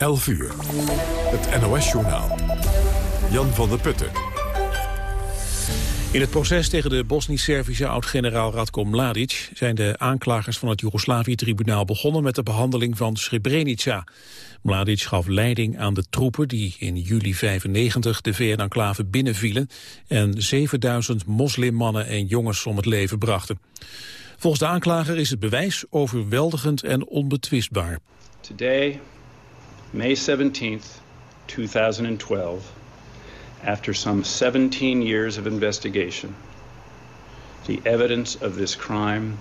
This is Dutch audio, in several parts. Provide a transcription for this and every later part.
11 uur. Het NOS-journaal. Jan van der Putten. In het proces tegen de Bosnisch-Servische oud-generaal Radko Mladic... zijn de aanklagers van het Joegoslavië-tribunaal begonnen... met de behandeling van Srebrenica. Mladic gaf leiding aan de troepen die in juli 95 de VN-enclave binnenvielen... en 7000 moslimmannen en jongens om het leven brachten. Volgens de aanklager is het bewijs overweldigend en onbetwistbaar. Today, May 17th, 2012, after some 17 years of investigation, the evidence of this crime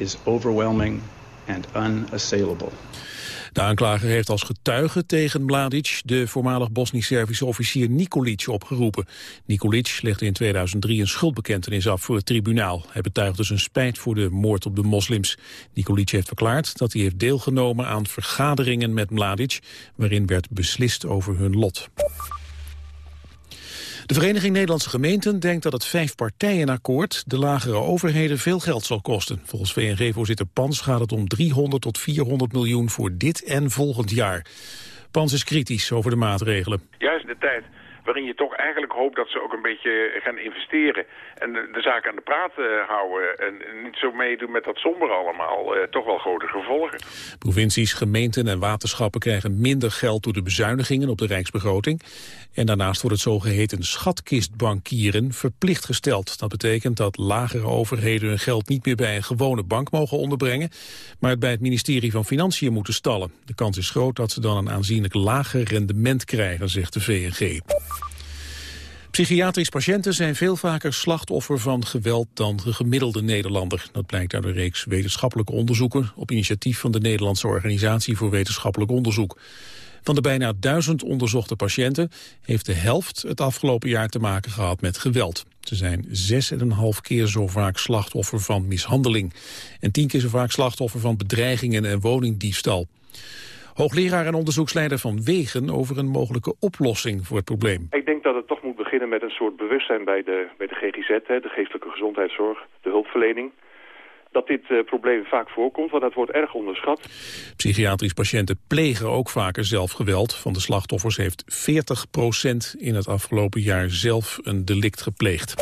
is overwhelming and unassailable. De aanklager heeft als getuige tegen Mladic de voormalig Bosnisch-Servische officier Nikolic opgeroepen. Nikolic legde in 2003 een schuldbekentenis af voor het tribunaal. Hij betuigde zijn spijt voor de moord op de moslims. Nikolic heeft verklaard dat hij heeft deelgenomen aan vergaderingen met Mladic, waarin werd beslist over hun lot. De Vereniging Nederlandse Gemeenten denkt dat het vijfpartijenakkoord de lagere overheden veel geld zal kosten. Volgens VNG-voorzitter Pans gaat het om 300 tot 400 miljoen voor dit en volgend jaar. Pans is kritisch over de maatregelen. Juist de tijd waarin je toch eigenlijk hoopt dat ze ook een beetje gaan investeren. En de, de zaak aan de praat uh, houden en niet zo meedoen met dat somber allemaal. Uh, toch wel grote gevolgen. Provincies, gemeenten en waterschappen krijgen minder geld door de bezuinigingen op de rijksbegroting. En daarnaast wordt het zogeheten schatkistbankieren verplicht gesteld. Dat betekent dat lagere overheden hun geld niet meer bij een gewone bank mogen onderbrengen, maar het bij het ministerie van Financiën moeten stallen. De kans is groot dat ze dan een aanzienlijk lager rendement krijgen, zegt de VNG. Psychiatrisch patiënten zijn veel vaker slachtoffer van geweld dan de gemiddelde Nederlander. Dat blijkt uit een reeks wetenschappelijke onderzoeken op initiatief van de Nederlandse Organisatie voor Wetenschappelijk Onderzoek. Van de bijna duizend onderzochte patiënten heeft de helft het afgelopen jaar te maken gehad met geweld. Ze zijn zes en een half keer zo vaak slachtoffer van mishandeling en tien keer zo vaak slachtoffer van bedreigingen en woningdiefstal. Hoogleraar en onderzoeksleider van Wegen over een mogelijke oplossing voor het probleem. Ik denk dat het toch moet beginnen met een soort bewustzijn bij de, bij de GGZ, hè, de geestelijke gezondheidszorg, de hulpverlening. Dat dit uh, probleem vaak voorkomt, want dat wordt erg onderschat. Psychiatrisch patiënten plegen ook vaker zelf geweld. Van de slachtoffers heeft 40% in het afgelopen jaar zelf een delict gepleegd.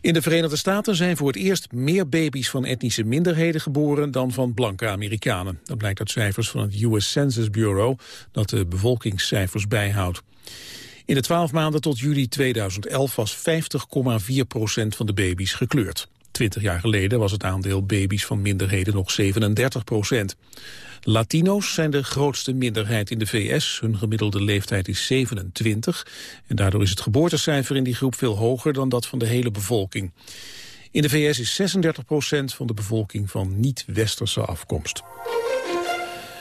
In de Verenigde Staten zijn voor het eerst meer baby's van etnische minderheden geboren dan van blanke Amerikanen. Dat blijkt uit cijfers van het US Census Bureau dat de bevolkingscijfers bijhoudt. In de twaalf maanden tot juli 2011 was 50,4 procent van de baby's gekleurd. Twintig jaar geleden was het aandeel baby's van minderheden nog 37 procent. Latino's zijn de grootste minderheid in de VS. Hun gemiddelde leeftijd is 27. En daardoor is het geboortecijfer in die groep veel hoger dan dat van de hele bevolking. In de VS is 36 procent van de bevolking van niet-westerse afkomst.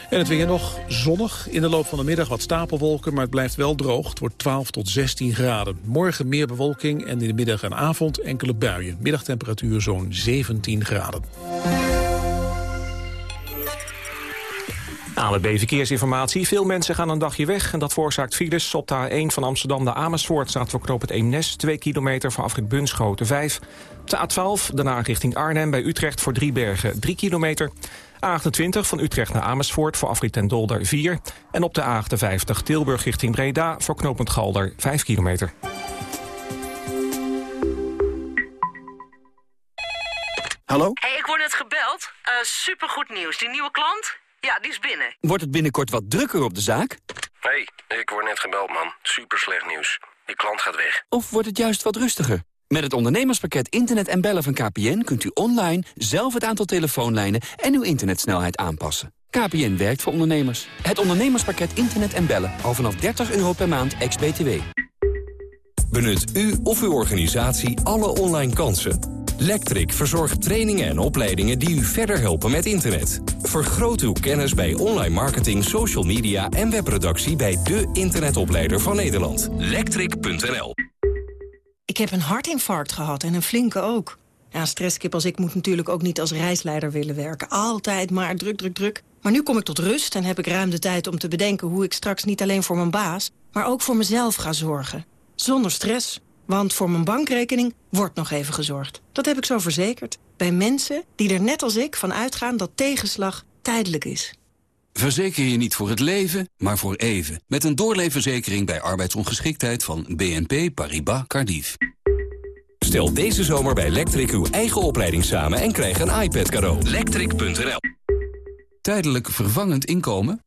En het weer nog zonnig. In de loop van de middag wat stapelwolken, maar het blijft wel droog. Het wordt 12 tot 16 graden. Morgen meer bewolking en in de middag en avond enkele buien. Middagtemperatuur zo'n 17 graden. ANWB Verkeersinformatie. Veel mensen gaan een dagje weg en dat veroorzaakt files. Op de A1 van Amsterdam naar Amersfoort staat voor knoop het Eemnes... 2 kilometer voor afrit Bunschoten 5. Op de A12 daarna richting Arnhem bij Utrecht voor Driebergen 3 kilometer. A28 van Utrecht naar Amersfoort voor afrit en Dolder 4. En op de A58 Tilburg richting Breda voor knooppunt Galder 5 kilometer. Hallo? hey, ik word net gebeld. Uh, supergoed nieuws. Die nieuwe klant? Ja, die is binnen. Wordt het binnenkort wat drukker op de zaak? hey, ik word net gebeld, man. Super slecht nieuws. Die klant gaat weg. Of wordt het juist wat rustiger? Met het ondernemerspakket Internet en Bellen van KPN... kunt u online zelf het aantal telefoonlijnen en uw internetsnelheid aanpassen. KPN werkt voor ondernemers. Het ondernemerspakket Internet en Bellen. Al vanaf 30 euro per maand, ex-BTW. Benut u of uw organisatie alle online kansen. Lectric verzorgt trainingen en opleidingen die u verder helpen met internet. Vergroot uw kennis bij online marketing, social media en webproductie... bij de internetopleider van Nederland. Lectric.nl Ik heb een hartinfarct gehad en een flinke ook. Ja, stresskip als ik moet natuurlijk ook niet als reisleider willen werken. Altijd maar druk, druk, druk. Maar nu kom ik tot rust en heb ik ruim de tijd om te bedenken... hoe ik straks niet alleen voor mijn baas, maar ook voor mezelf ga zorgen. Zonder stress. Want voor mijn bankrekening wordt nog even gezorgd. Dat heb ik zo verzekerd. Bij mensen die er net als ik van uitgaan dat tegenslag tijdelijk is. Verzeker je niet voor het leven, maar voor even. Met een doorleefverzekering bij arbeidsongeschiktheid van BNP Paribas Cardiff. Stel deze zomer bij Electric uw eigen opleiding samen en krijg een iPad cadeau. Electric.nl Tijdelijk vervangend inkomen?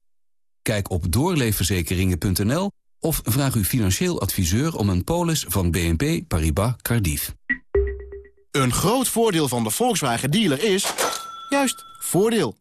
Kijk op doorleefverzekeringen.nl of vraag uw financieel adviseur om een polis van BNP Paribas Cardiff. Een groot voordeel van de Volkswagen dealer is... juist, voordeel.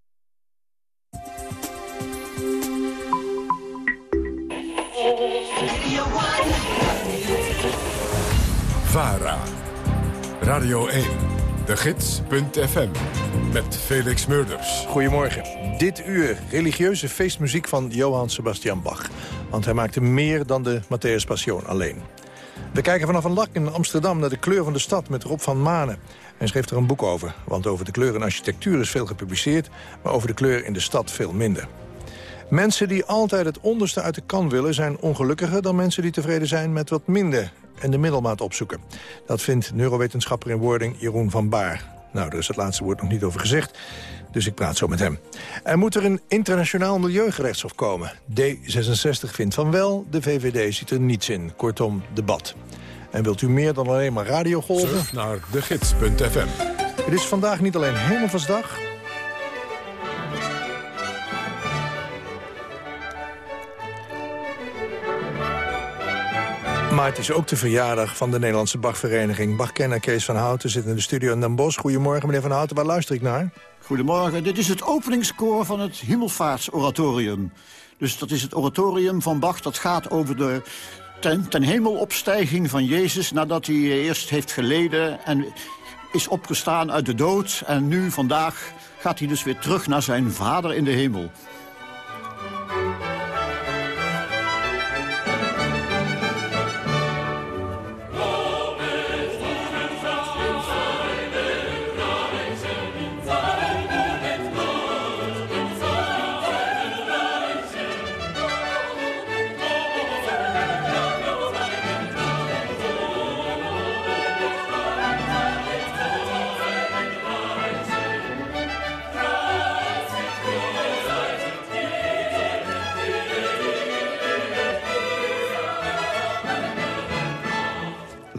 VARA. Radio 1. De Gids.fm. Met Felix Murders. Goedemorgen. Dit uur religieuze feestmuziek van Johann Sebastian Bach. Want hij maakte meer dan de Matthäus Passion alleen. We kijken vanaf een lak in Amsterdam naar de kleur van de stad met Rob van Manen. En schreef er een boek over. Want over de kleur in architectuur is veel gepubliceerd... maar over de kleur in de stad veel minder. Mensen die altijd het onderste uit de kan willen... zijn ongelukkiger dan mensen die tevreden zijn met wat minder... en de middelmaat opzoeken. Dat vindt neurowetenschapper in wording Jeroen van Baar. Nou, daar is het laatste woord nog niet over gezegd. Dus ik praat zo met hem. Er moet er een internationaal milieugerechtshof komen. D66 vindt van wel, de VVD ziet er niets in. Kortom, debat. En wilt u meer dan alleen maar radiogolven? Surf naar degids.fm. Het is vandaag niet alleen Hemelvaartsdag... Maar het is ook de verjaardag van de Nederlandse Bachvereniging. Bachkenner Kees van Houten zit in de studio in Den Bosch. Goedemorgen, meneer Van Houten. Waar luister ik naar? Goedemorgen. Dit is het openingskoor van het Hemelvaartsoratorium. Dus dat is het oratorium van Bach. Dat gaat over de ten, ten hemelopstijging van Jezus... nadat hij eerst heeft geleden en is opgestaan uit de dood. En nu, vandaag, gaat hij dus weer terug naar zijn vader in de hemel.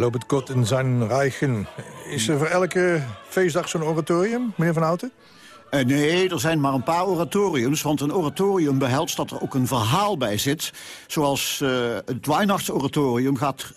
Loop het kot in zijn rijken. Is er voor elke feestdag zo'n oratorium, meneer Van Houten? Uh, nee, er zijn maar een paar oratoriums. Want een oratorium behelst dat er ook een verhaal bij zit. Zoals uh, het Weihnachtsoratorium gaat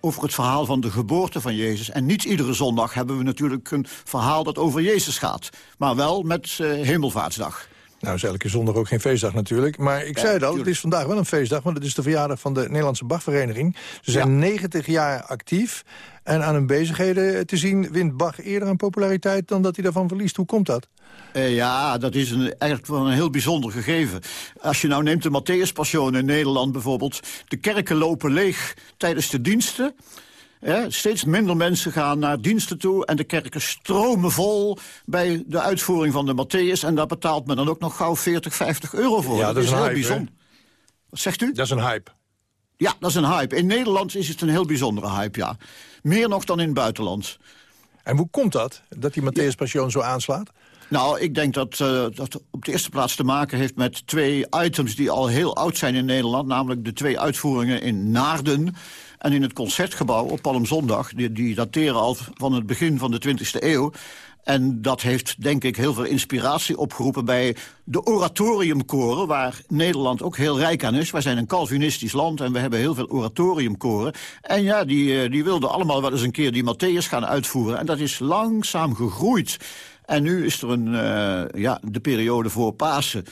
over het verhaal van de geboorte van Jezus. En niet iedere zondag hebben we natuurlijk een verhaal dat over Jezus gaat. Maar wel met uh, Hemelvaartsdag. Nou is elke zondag ook geen feestdag natuurlijk. Maar ik zei het al, het is vandaag wel een feestdag... want het is de verjaardag van de Nederlandse Bachvereniging. Ze zijn 90 jaar actief. En aan hun bezigheden te zien wint Bach eerder aan populariteit... dan dat hij daarvan verliest. Hoe komt dat? Uh, ja, dat is een, eigenlijk wel een heel bijzonder gegeven. Als je nou neemt de Matthäus in Nederland bijvoorbeeld... de kerken lopen leeg tijdens de diensten... Steeds minder mensen gaan naar diensten toe... en de kerken stromen vol bij de uitvoering van de Matthäus... en daar betaalt men dan ook nog gauw 40, 50 euro voor. Ja, dat, dat is, heel hype, bijzonder. Wat zegt u? Dat is een hype. Ja, dat is een hype. In Nederland is het een heel bijzondere hype, ja. Meer nog dan in het buitenland. En hoe komt dat, dat die Matthäus Passion zo aanslaat? Nou, ik denk dat uh, dat op de eerste plaats te maken heeft met twee items... die al heel oud zijn in Nederland. Namelijk de twee uitvoeringen in Naarden en in het Concertgebouw op Palmzondag. Die, die dateren al van het begin van de 20e eeuw. En dat heeft, denk ik, heel veel inspiratie opgeroepen bij de oratoriumkoren... waar Nederland ook heel rijk aan is. Wij zijn een Calvinistisch land en we hebben heel veel oratoriumkoren. En ja, die, eh, die wilden allemaal wel eens een keer die Matthäus gaan uitvoeren. En dat is langzaam gegroeid. En nu is er een, uh, ja, de periode voor Pasen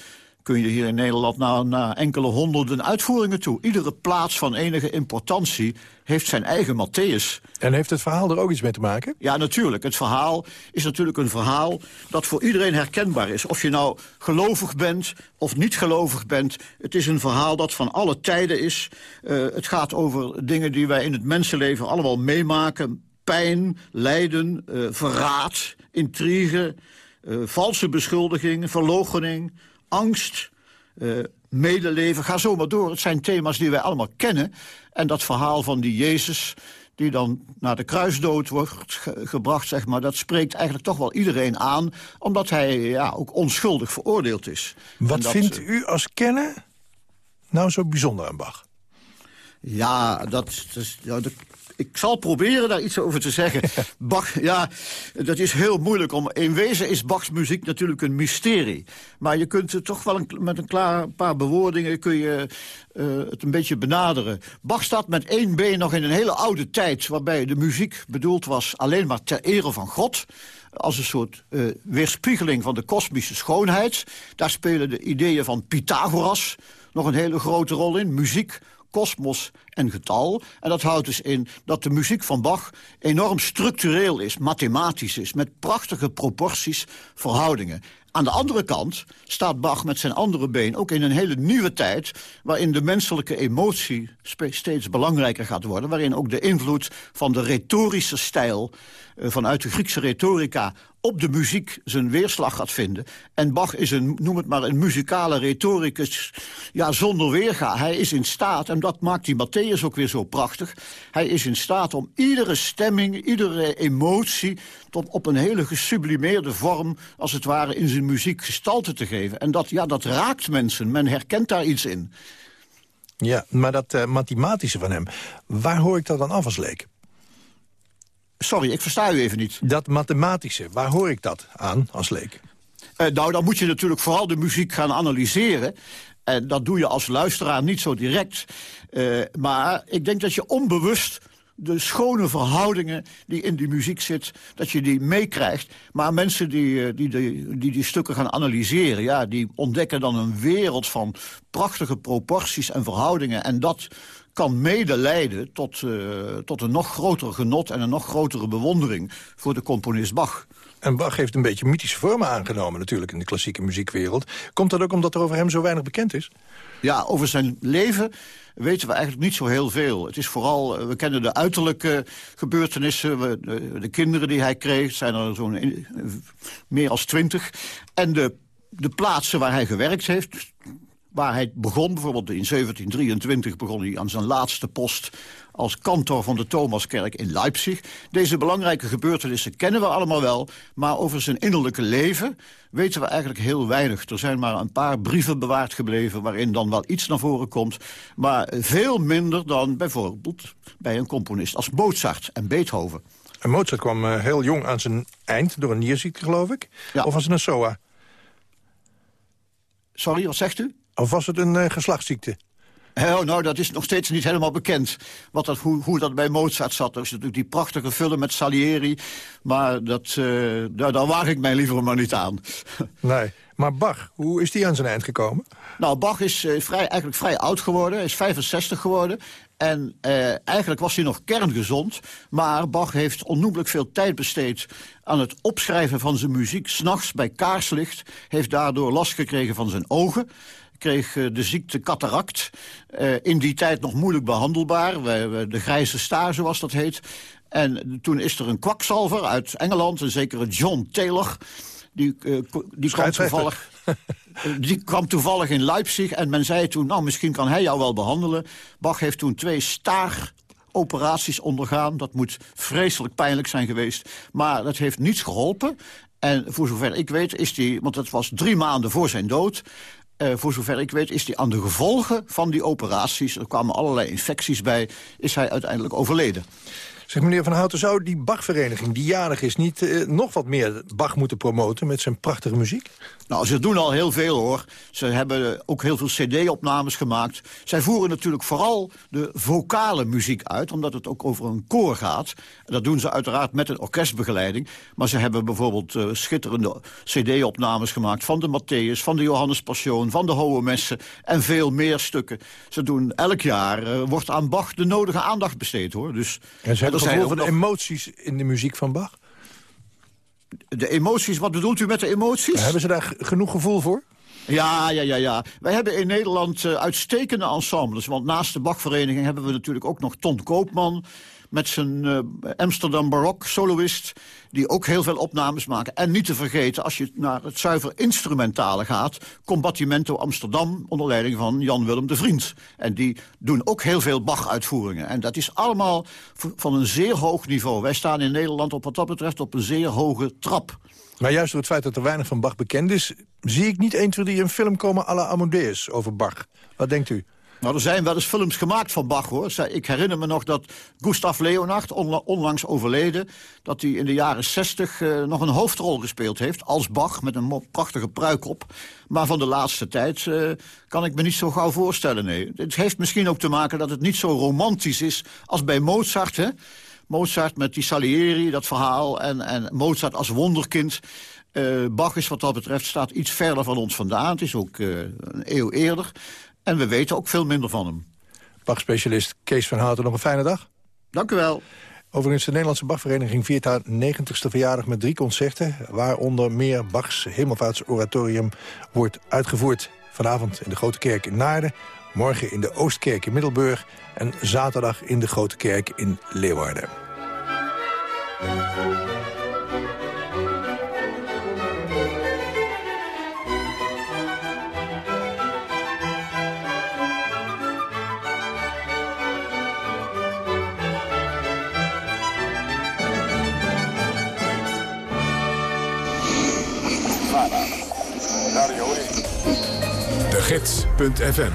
kun je hier in Nederland naar, naar enkele honderden uitvoeringen toe. Iedere plaats van enige importantie heeft zijn eigen Matthäus. En heeft het verhaal er ook iets mee te maken? Ja, natuurlijk. Het verhaal is natuurlijk een verhaal dat voor iedereen herkenbaar is. Of je nou gelovig bent of niet gelovig bent. Het is een verhaal dat van alle tijden is. Uh, het gaat over dingen die wij in het mensenleven allemaal meemaken. Pijn, lijden, uh, verraad, intrigue, uh, valse beschuldiging, verloochening, angst, uh, medeleven. Ga zo maar door. Het zijn thema's die wij allemaal kennen. En dat verhaal van die Jezus die dan naar de kruisdood wordt ge gebracht, zeg maar... dat spreekt eigenlijk toch wel iedereen aan... omdat hij ja, ook onschuldig veroordeeld is. Wat dat, vindt u als kenner nou zo bijzonder aan Bach? Ja, dat, dat, ja, dat ik zal proberen daar iets over te zeggen. Bach, ja, dat is heel moeilijk. Om, in wezen is Bachs muziek natuurlijk een mysterie. Maar je kunt het toch wel een, met een klaar paar bewoordingen... kun je uh, het een beetje benaderen. Bach staat met één been nog in een hele oude tijd... waarbij de muziek bedoeld was alleen maar ter ere van God als een soort uh, weerspiegeling van de kosmische schoonheid. Daar spelen de ideeën van Pythagoras nog een hele grote rol in. Muziek kosmos en getal. En dat houdt dus in dat de muziek van Bach enorm structureel is, mathematisch is... met prachtige proporties, verhoudingen. Aan de andere kant staat Bach met zijn andere been ook in een hele nieuwe tijd... waarin de menselijke emotie steeds belangrijker gaat worden... waarin ook de invloed van de retorische stijl uh, vanuit de Griekse retorica op de muziek zijn weerslag gaat vinden. En Bach is een, noem het maar, een muzikale retoricus ja, zonder weerga. Hij is in staat, en dat maakt die Matthäus ook weer zo prachtig... hij is in staat om iedere stemming, iedere emotie... tot op een hele gesublimeerde vorm, als het ware, in zijn muziek gestalte te geven. En dat, ja, dat raakt mensen, men herkent daar iets in. Ja, maar dat uh, mathematische van hem, waar hoor ik dat dan af als leek? Sorry, ik versta u even niet. Dat mathematische, waar hoor ik dat aan als leek? Uh, nou, dan moet je natuurlijk vooral de muziek gaan analyseren. En dat doe je als luisteraar niet zo direct. Uh, maar ik denk dat je onbewust de schone verhoudingen die in die muziek zit, dat je die meekrijgt. Maar mensen die die, die die, die stukken gaan analyseren, ja, die ontdekken dan een wereld van prachtige proporties en verhoudingen. En dat kan mede leiden tot, uh, tot een nog groter genot en een nog grotere bewondering voor de componist Bach. En Bach heeft een beetje mythische vormen aangenomen natuurlijk in de klassieke muziekwereld. Komt dat ook omdat er over hem zo weinig bekend is? Ja, over zijn leven weten we eigenlijk niet zo heel veel. Het is vooral, we kennen de uiterlijke gebeurtenissen, we, de, de, kinderen die hij kreeg, zijn er zo'n meer als twintig. En de, de plaatsen waar hij gewerkt heeft, waar hij begon. Bijvoorbeeld in 1723 begon hij aan zijn laatste post als kantor van de Thomaskerk in Leipzig. Deze belangrijke gebeurtenissen kennen we allemaal wel... maar over zijn innerlijke leven weten we eigenlijk heel weinig. Er zijn maar een paar brieven bewaard gebleven... waarin dan wel iets naar voren komt... maar veel minder dan bijvoorbeeld bij een componist als Mozart en Beethoven. En Mozart kwam uh, heel jong aan zijn eind door een nierziekte, geloof ik? Ja. Of was het een SOA? Sorry, wat zegt u? Of was het een uh, geslachtsziekte? Oh, nou, dat is nog steeds niet helemaal bekend. Wat dat, hoe, hoe dat bij Mozart zat. Er is natuurlijk die prachtige film met Salieri. Maar dat, uh, daar, daar waag ik mij liever maar niet aan. Nee. Maar Bach, hoe is die aan zijn eind gekomen? Nou, Bach is uh, vrij, eigenlijk vrij oud geworden. Is 65 geworden. En eigenlijk was hij nog kerngezond. Maar Bach heeft onnoemelijk veel tijd besteed aan het opschrijven van zijn muziek. S'nachts bij kaarslicht. Heeft daardoor last gekregen van zijn ogen kreeg de ziekte cataract. Uh, in die tijd nog moeilijk behandelbaar. De grijze staar, zoals dat heet. En toen is er een kwakzalver uit Engeland, een zekere John Taylor... Die, uh, die, kwam toevallig, die kwam toevallig in Leipzig en men zei toen... nou, misschien kan hij jou wel behandelen. Bach heeft toen twee staar operaties ondergaan. Dat moet vreselijk pijnlijk zijn geweest. Maar dat heeft niets geholpen. En voor zover ik weet is hij, want dat was drie maanden voor zijn dood... Uh, voor zover ik weet is hij aan de gevolgen van die operaties... er kwamen allerlei infecties bij, is hij uiteindelijk overleden. Zeg meneer Van Houten, zou die Bachvereniging, die jarig is... niet eh, nog wat meer Bach moeten promoten met zijn prachtige muziek? Nou, ze doen al heel veel, hoor. Ze hebben ook heel veel cd-opnames gemaakt. Zij voeren natuurlijk vooral de vocale muziek uit... omdat het ook over een koor gaat. En dat doen ze uiteraard met een orkestbegeleiding. Maar ze hebben bijvoorbeeld uh, schitterende cd-opnames gemaakt... van de Matthäus, van de Johannes Passion, van de Hohe Messen... en veel meer stukken. Ze doen elk jaar, uh, wordt aan Bach de nodige aandacht besteed, hoor. Dus, en ze hebben gevoel van de emoties in de muziek van Bach? De emoties, wat bedoelt u met de emoties? Hebben ze daar genoeg gevoel voor? Ja, ja, ja, ja. Wij hebben in Nederland uh, uitstekende ensembles. Want naast de Bachvereniging hebben we natuurlijk ook nog Ton Koopman met zijn uh, Amsterdam Barok soloist... die ook heel veel opnames maken. En niet te vergeten, als je naar het zuiver instrumentale gaat... Combattimento Amsterdam onder leiding van Jan-Willem de Vriend. En die doen ook heel veel Bach-uitvoeringen. En dat is allemaal van een zeer hoog niveau. Wij staan in Nederland op wat dat betreft op een zeer hoge trap. Maar juist door het feit dat er weinig van Bach bekend is... zie ik niet 1, 2, 3 een film komen à la Amadeus over Bach. Wat denkt u? Nou, er zijn wel eens films gemaakt van Bach, hoor. Ik herinner me nog dat Gustav Leonard, onlangs overleden... dat hij in de jaren 60 uh, nog een hoofdrol gespeeld heeft als Bach... met een prachtige pruik op. Maar van de laatste tijd uh, kan ik me niet zo gauw voorstellen, nee. Het heeft misschien ook te maken dat het niet zo romantisch is als bij Mozart, hè. Mozart met die Salieri, dat verhaal, en, en Mozart als wonderkind... Uh, Bach is wat dat betreft staat iets verder van ons vandaan. Het is ook een eeuw eerder. En we weten ook veel minder van hem. Bach-specialist Kees van Houten, nog een fijne dag. Dank u wel. Overigens, de Nederlandse Bachvereniging viert haar 90ste verjaardag met drie concerten... waaronder meer Bachs hemelvaartsoratorium wordt uitgevoerd. Vanavond in de Grote Kerk in Naarden, morgen in de Oostkerk in Middelburg... en zaterdag in de Grote Kerk in Leeuwarden. gids.fm.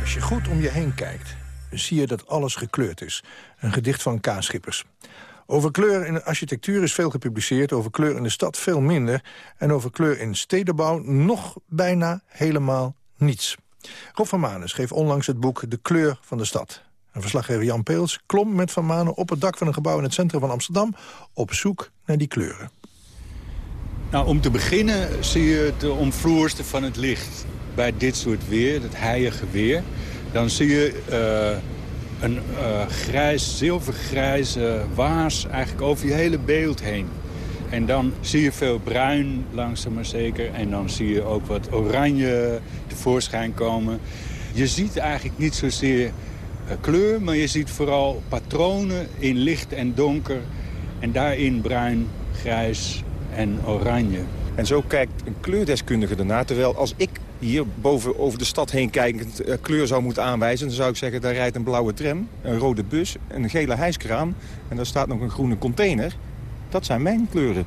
Als je goed om je heen kijkt, zie je dat alles gekleurd is. Een gedicht van K. Schippers. Over kleur in de architectuur is veel gepubliceerd, over kleur in de stad veel minder... en over kleur in stedenbouw nog bijna helemaal niets. Rob van Manen schreef onlangs het boek De Kleur van de Stad. Een verslaggever Jan Peels klom met Van Manen op het dak van een gebouw in het centrum van Amsterdam... op zoek naar die kleuren. Nou, om te beginnen zie je de omvloerste van het licht bij dit soort weer, het heilige weer... dan zie je uh, een uh, grijs, zilvergrijze waas eigenlijk over je hele beeld heen. En dan zie je veel bruin, langzaam maar zeker. En dan zie je ook wat oranje tevoorschijn komen. Je ziet eigenlijk niet zozeer uh, kleur, maar je ziet vooral patronen in licht en donker. En daarin bruin, grijs en oranje. En zo kijkt een kleurdeskundige ernaar. Terwijl als ik hier boven over de stad heen kijkend uh, kleur zou moeten aanwijzen... dan zou ik zeggen, daar rijdt een blauwe tram, een rode bus, een gele hijskraan... en daar staat nog een groene container. Dat zijn mijn kleuren.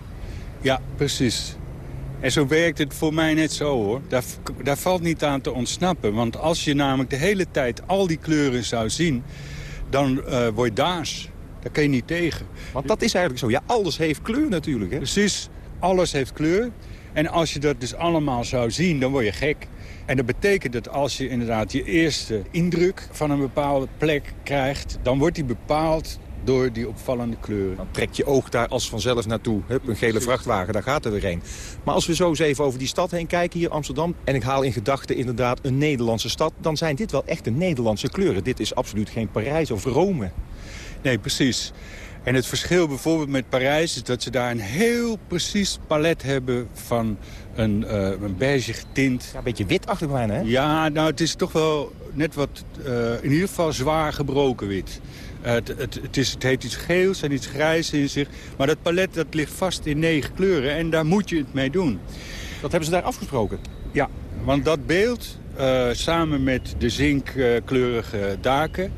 Ja, precies. En zo werkt het voor mij net zo, hoor. Daar, daar valt niet aan te ontsnappen. Want als je namelijk de hele tijd al die kleuren zou zien... dan uh, word je daas. Daar kun je niet tegen. Want dat is eigenlijk zo. Ja, alles heeft kleur natuurlijk, hè? Precies. Alles heeft kleur. En als je dat dus allemaal zou zien, dan word je gek. En dat betekent dat als je inderdaad je eerste indruk van een bepaalde plek krijgt... dan wordt die bepaald door die opvallende kleuren. Dan trekt je oog daar als vanzelf naartoe. Hup, een gele vrachtwagen, daar gaat er weer een. Maar als we zo eens even over die stad heen kijken hier, Amsterdam... en ik haal in gedachten inderdaad een Nederlandse stad... dan zijn dit wel echt een Nederlandse kleuren. Dit is absoluut geen Parijs of Rome. Nee, precies. En het verschil bijvoorbeeld met Parijs is dat ze daar een heel precies palet hebben van een, uh, een beige tint. Ja, een beetje witachtig bijna, hè? Ja, nou het is toch wel net wat, uh, in ieder geval zwaar gebroken wit. Uh, het, het, het, is, het heeft iets geels en iets grijs in zich. Maar dat palet dat ligt vast in negen kleuren en daar moet je het mee doen. Dat hebben ze daar afgesproken? Ja, want dat beeld, samen met de zinkkleurige daken...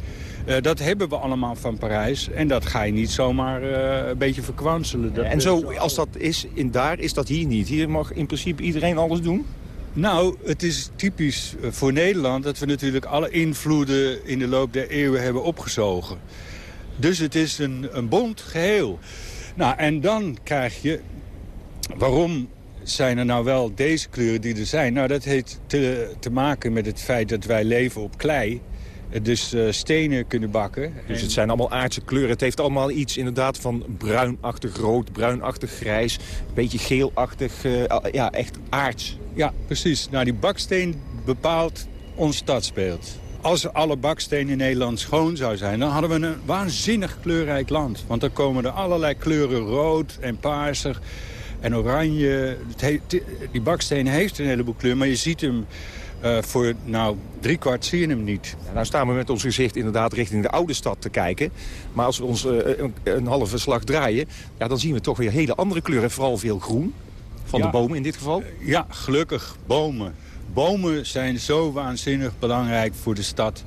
Uh, dat hebben we allemaal van Parijs. En dat ga je niet zomaar uh, een beetje verkwanselen. Dat en zo, als dat is in daar, is dat hier niet? Hier mag in principe iedereen alles doen? Nou, het is typisch voor Nederland dat we natuurlijk alle invloeden in de loop der eeuwen hebben opgezogen. Dus het is een, een bond geheel. Nou, en dan krijg je... Waarom zijn er nou wel deze kleuren die er zijn? Nou, dat heeft te, te maken met het feit dat wij leven op klei. Eh, Dus uh, stenen kunnen bakken. Dus het zijn allemaal aardse kleuren. Het heeft allemaal iets inderdaad van bruinachtig rood, bruinachtig grijs. Een beetje geelachtig, uh, ja, echt aards. Ja, precies. Nou, die baksteen bepaalt ons stadsbeeld. Als alle baksteen in Nederland schoon zou zijn... dan hadden we een waanzinnig kleurrijk land. Want dan komen er allerlei kleuren rood en paarsig en oranje. Die baksteen heeft een heleboel kleur, maar je ziet hem... Uh, voor nou, drie kwart zie je hem niet. Ja, nou staan we met ons gezicht inderdaad richting de oude stad te kijken. Maar als we ons uh, een, een, halve slag draaien... Ja, dan zien we toch weer hele andere kleuren. Vooral veel groen. Van ja. de bomen in dit geval. Ja, gelukkig bomen. Bomen zijn zo waanzinnig belangrijk voor de stad.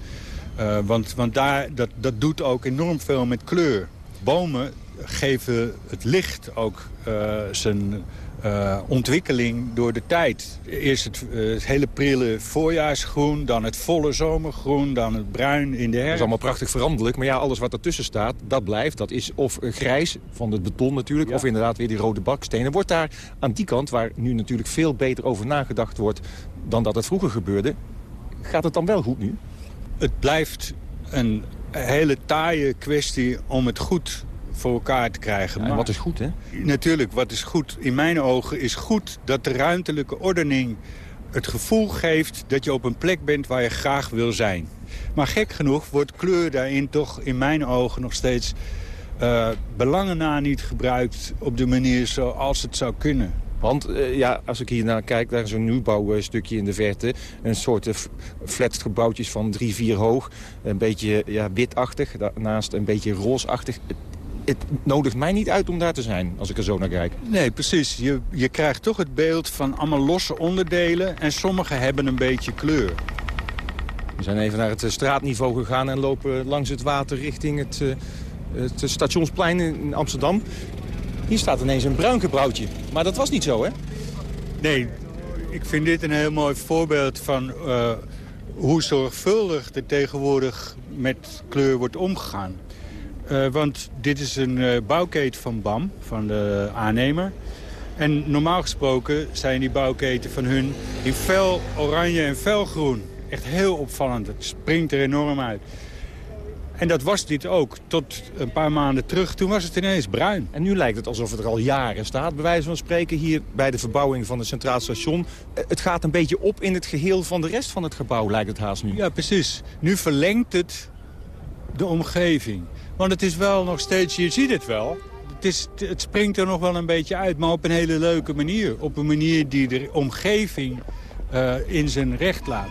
Uh, want want daar, dat, dat doet ook enorm veel met kleur. Bomen geven het licht ook zijn uh, ontwikkeling door de tijd. Eerst het, uh, het, hele prille voorjaarsgroen, dan het volle zomergroen, dan het bruin in de herfst. Dat is allemaal prachtig veranderlijk, maar ja, alles wat ertussen staat, dat blijft. Dat is of grijs, van het beton natuurlijk, ja. of inderdaad weer die rode bakstenen. Wordt daar aan die kant, waar nu natuurlijk veel beter over nagedacht wordt dan dat het vroeger gebeurde, gaat het dan wel goed nu? Het blijft een hele taaie kwestie om het goed voor elkaar te krijgen. Ja, en wat is goed, hè? Natuurlijk, wat is goed? In mijn ogen is goed dat de ruimtelijke ordening het gevoel geeft dat je op een plek bent waar je graag wil zijn. Maar gek genoeg wordt kleur daarin toch in mijn ogen nog steeds uh, belangen na niet gebruikt op de manier zoals het zou kunnen. Want uh, ja, als ik hier naar kijk, daar is een nieuwbouwstukje in de verte. Een soort uh, flat gebouwtjes van drie, vier hoog. Een beetje ja, witachtig, daarnaast een beetje roosachtig het nodigt mij niet uit om daar te zijn, als ik er zo naar kijk. Nee, precies. Je, je krijgt toch het beeld van allemaal losse onderdelen... en sommige hebben een beetje kleur. We zijn even naar het straatniveau gegaan en lopen langs het water... richting het, uh, het stationsplein in Amsterdam. Hier staat ineens een bruin gebouwtje. Maar dat was niet zo, hè? Nee, ik vind dit een heel mooi voorbeeld van... Uh, hoe zorgvuldig er tegenwoordig met kleur wordt omgegaan. Uh, want dit is een uh, bouwketen van BAM, van de aannemer. En normaal gesproken zijn die bouwketen van hun in fel oranje en felgroen. Echt heel opvallend. Het springt er enorm uit. En dat was dit ook. Tot een paar maanden terug, toen was het ineens bruin. En nu lijkt het alsof het er al jaren staat, bij wijze van spreken, hier bij de verbouwing van het Centraal Station. Het gaat een beetje op in het geheel van de rest van het gebouw, lijkt het haast nu. Ja, precies. Nu verlengt het de omgeving. Want het is wel nog steeds, je ziet het wel. Het, is, het springt er nog wel een beetje uit, maar op een hele leuke manier. Op een manier die de omgeving uh, in zijn recht laat.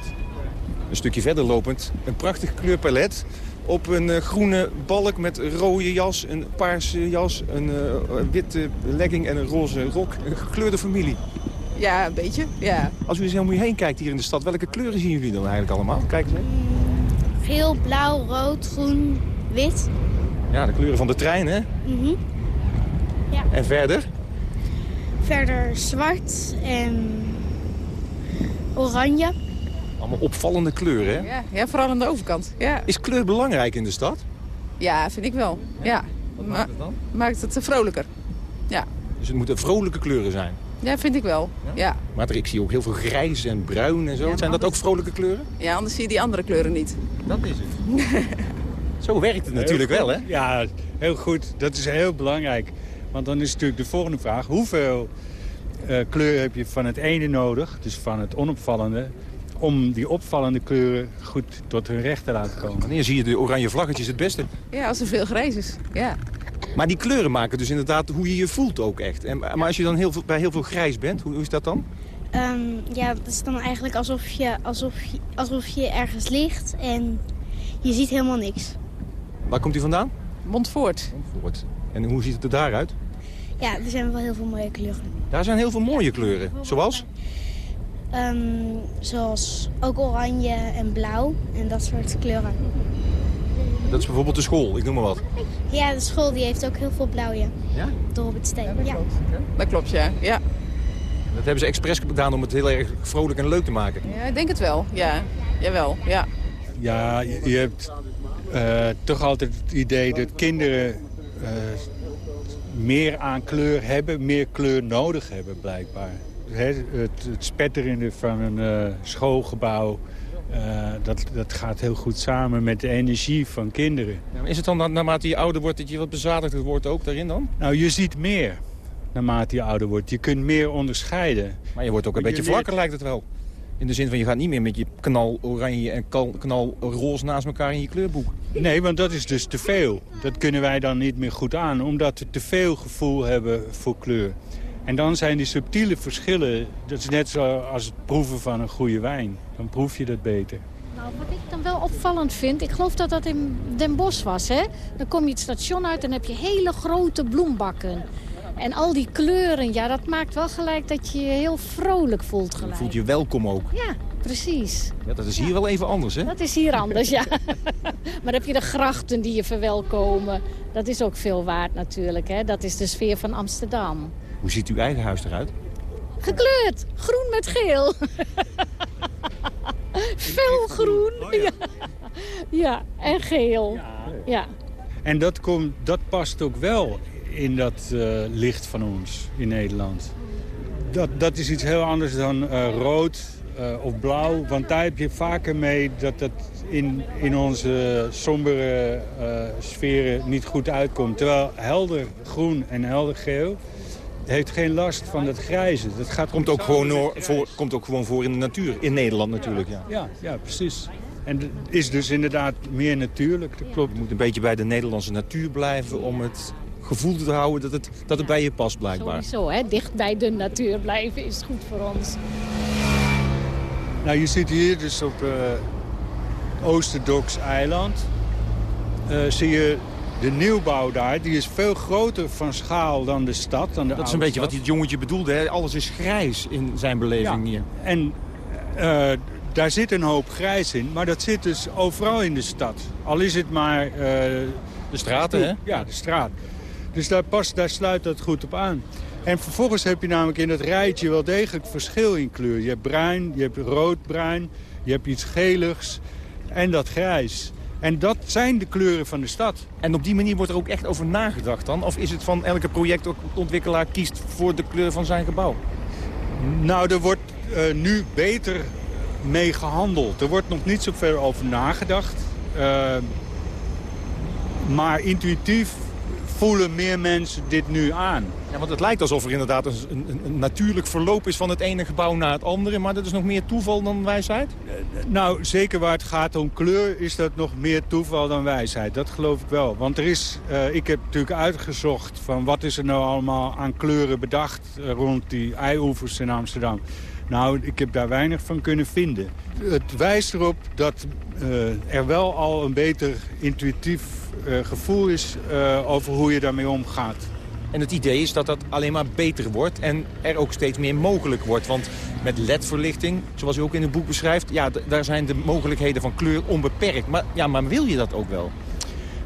Een stukje verder lopend, een prachtig kleurpalet. Op een uh, groene balk met een rode jas, een paarse jas, een uh, witte legging en een roze rok. Een gekleurde familie. Ja, een beetje, ja. Als u eens helemaal heen kijkt hier in de stad, welke kleuren zien jullie dan eigenlijk allemaal? Kijk eens. Geel, blauw, rood, groen, wit. Ja, de kleuren van de trein, hè? Mm -hmm. ja. En verder? Verder zwart en oranje. Allemaal opvallende kleuren, hè? Ja, ja, vooral aan de overkant. Ja. Is kleur belangrijk in de stad? Ja, vind ik wel. Ja. ja. Wat maakt het dan? Maakt het vrolijker. Ja. Dus het moeten vrolijke kleuren zijn? Ja, vind ik wel. Ja. ja. Maar ik zie ook heel veel grijs en bruin en zo. Ja, zijn dat ook vrolijke kleuren? Ja, anders zie je die andere kleuren niet. Dat is het. Zo werkt het natuurlijk wel, hè? Ja, heel goed. Dat is heel belangrijk. Want dan is natuurlijk de volgende vraag... hoeveel uh, kleur heb je van het ene nodig, dus van het onopvallende... om die opvallende kleuren goed tot hun recht te laten komen? Wanneer zie je de oranje vlaggetjes het beste? Ja, als er veel grijs is, ja. Maar die kleuren maken dus inderdaad hoe je je voelt ook echt. En, maar als je dan heel veel, bij heel veel grijs bent, hoe, hoe is dat dan? Um, ja, dat is dan eigenlijk alsof je, alsof, je, alsof je ergens ligt en je ziet helemaal niks. Waar komt u vandaan? Montvoort. Montvoort. En hoe ziet het er daaruit? Ja, er zijn wel heel veel mooie kleuren. Daar zijn heel veel mooie kleuren. Zoals? Um, zoals ook oranje en blauw en dat soort kleuren. Dat is bijvoorbeeld de school, ik noem maar wat. Ja, de school die heeft ook heel veel blauw, ja. Ja? Door op het steen, ja. Dat ja. klopt, dat klopt ja. ja. Dat hebben ze expres gedaan om het heel erg vrolijk en leuk te maken. Ja, ik denk het wel. Ja, jawel, ja. Ja, je, je hebt uh, toch altijd het idee dat kinderen uh, meer aan kleur hebben, meer kleur nodig hebben blijkbaar. het, het spetterende van een uh, schoolgebouw, dat, dat gaat heel goed samen met de energie van kinderen. Ja, is het dan naarmate je ouder wordt dat je wat bezadigder wordt ook daarin dan? Nou, je ziet meer naarmate je ouder wordt. Je kunt meer onderscheiden. Maar je wordt ook een beetje vlakker lijkt het wel. In de zin van je gaat niet meer met je knal oranje en knal roze naast elkaar in je kleurboek. Nee, want dat is dus te veel. Dat kunnen wij dan niet meer goed aan, omdat we te veel gevoel hebben voor kleur. En dan zijn die subtiele verschillen, dat is net zoals het proeven van een goede wijn. Dan proef je dat beter. Nou, wat ik dan wel opvallend vind, ik geloof dat dat in Den Bosch was, hè? Dan kom je het station uit en heb je hele grote bloembakken. En al die kleuren, ja, dat maakt wel gelijk dat je je heel vrolijk voelt gelijk. Je voelt je welkom ook. Ja, precies. Ja, dat is hier wel even anders, hè? Dat is hier anders, ja. maar dan heb je de grachten die je verwelkomen. Dat is ook veel waard natuurlijk, hè. Dat is de sfeer van Amsterdam. Hoe ziet uw eigen huis eruit? Gekleurd. Groen met geel. Veel groen. Oh, ja. ja. en geel. Ja. En dat, komt, dat past ook wel in dat uh, licht van ons in Nederland. Dat, dat is iets heel anders dan uh, rood uh, of blauw. Want daar heb je vaker mee dat dat in, in onze sombere sferen niet goed uitkomt. Terwijl helder groen en helder geel heeft geen last van dat grijze. Dat gaat komt, ook gewoon voor, komt ook gewoon voor in de natuur. In Nederland natuurlijk, ja. Ja, ja, precies. En het is dus inderdaad meer natuurlijk, dat klopt. Je moet een beetje bij de Nederlandse natuur blijven om het gevoel te houden dat het, dat het bij je past blijkbaar. Sowieso, hè? dicht bij de natuur blijven is goed voor ons. Nou, je zit hier dus op uh, Oosterdoks eiland. Uh, zie je de nieuwbouw daar, die is veel groter van schaal dan de stad. Dan de dat is een beetje stad. wat dit jongetje bedoelde. Hè? Alles is grijs in zijn beleving ja. hier. En uh, daar zit een hoop grijs in, maar dat zit dus overal in de stad. Al is het maar... Uh, de straten, hè? Ja, de straat. Dus daar, past, daar sluit dat goed op aan. En vervolgens heb je namelijk in het rijtje wel degelijk verschil in kleur. Je hebt bruin, je hebt roodbruin, je hebt iets geligs en dat grijs. En dat zijn de kleuren van de stad. En op die manier wordt er ook echt over nagedacht dan? Of is het van elke projectontwikkelaar kiest voor de kleur van zijn gebouw? Nou, er wordt uh, nu beter mee gehandeld. Er wordt nog niet zoveel over nagedacht. Uh, maar intuïtief voelen meer mensen dit nu aan. Ja, want het lijkt alsof er inderdaad een, een, een, natuurlijk verloop is van het ene gebouw naar het andere. Maar dat is nog meer toeval dan wijsheid? Nou, zeker waar het gaat om kleur is dat nog meer toeval dan wijsheid. Dat geloof ik wel. Want er is, uh, ik heb natuurlijk uitgezocht van wat is er nou allemaal aan kleuren bedacht rond die eioevers in Amsterdam. Nou, ik heb daar weinig van kunnen vinden. Het wijst erop dat uh, er wel al een beter intuïtief uh, gevoel is uh, over hoe je daarmee omgaat. En het idee is dat dat alleen maar beter wordt en er ook steeds meer mogelijk wordt. Want met ledverlichting, zoals u ook in het boek beschrijft... ja, daar zijn de mogelijkheden van kleur onbeperkt. Maar, ja, maar wil je dat ook wel?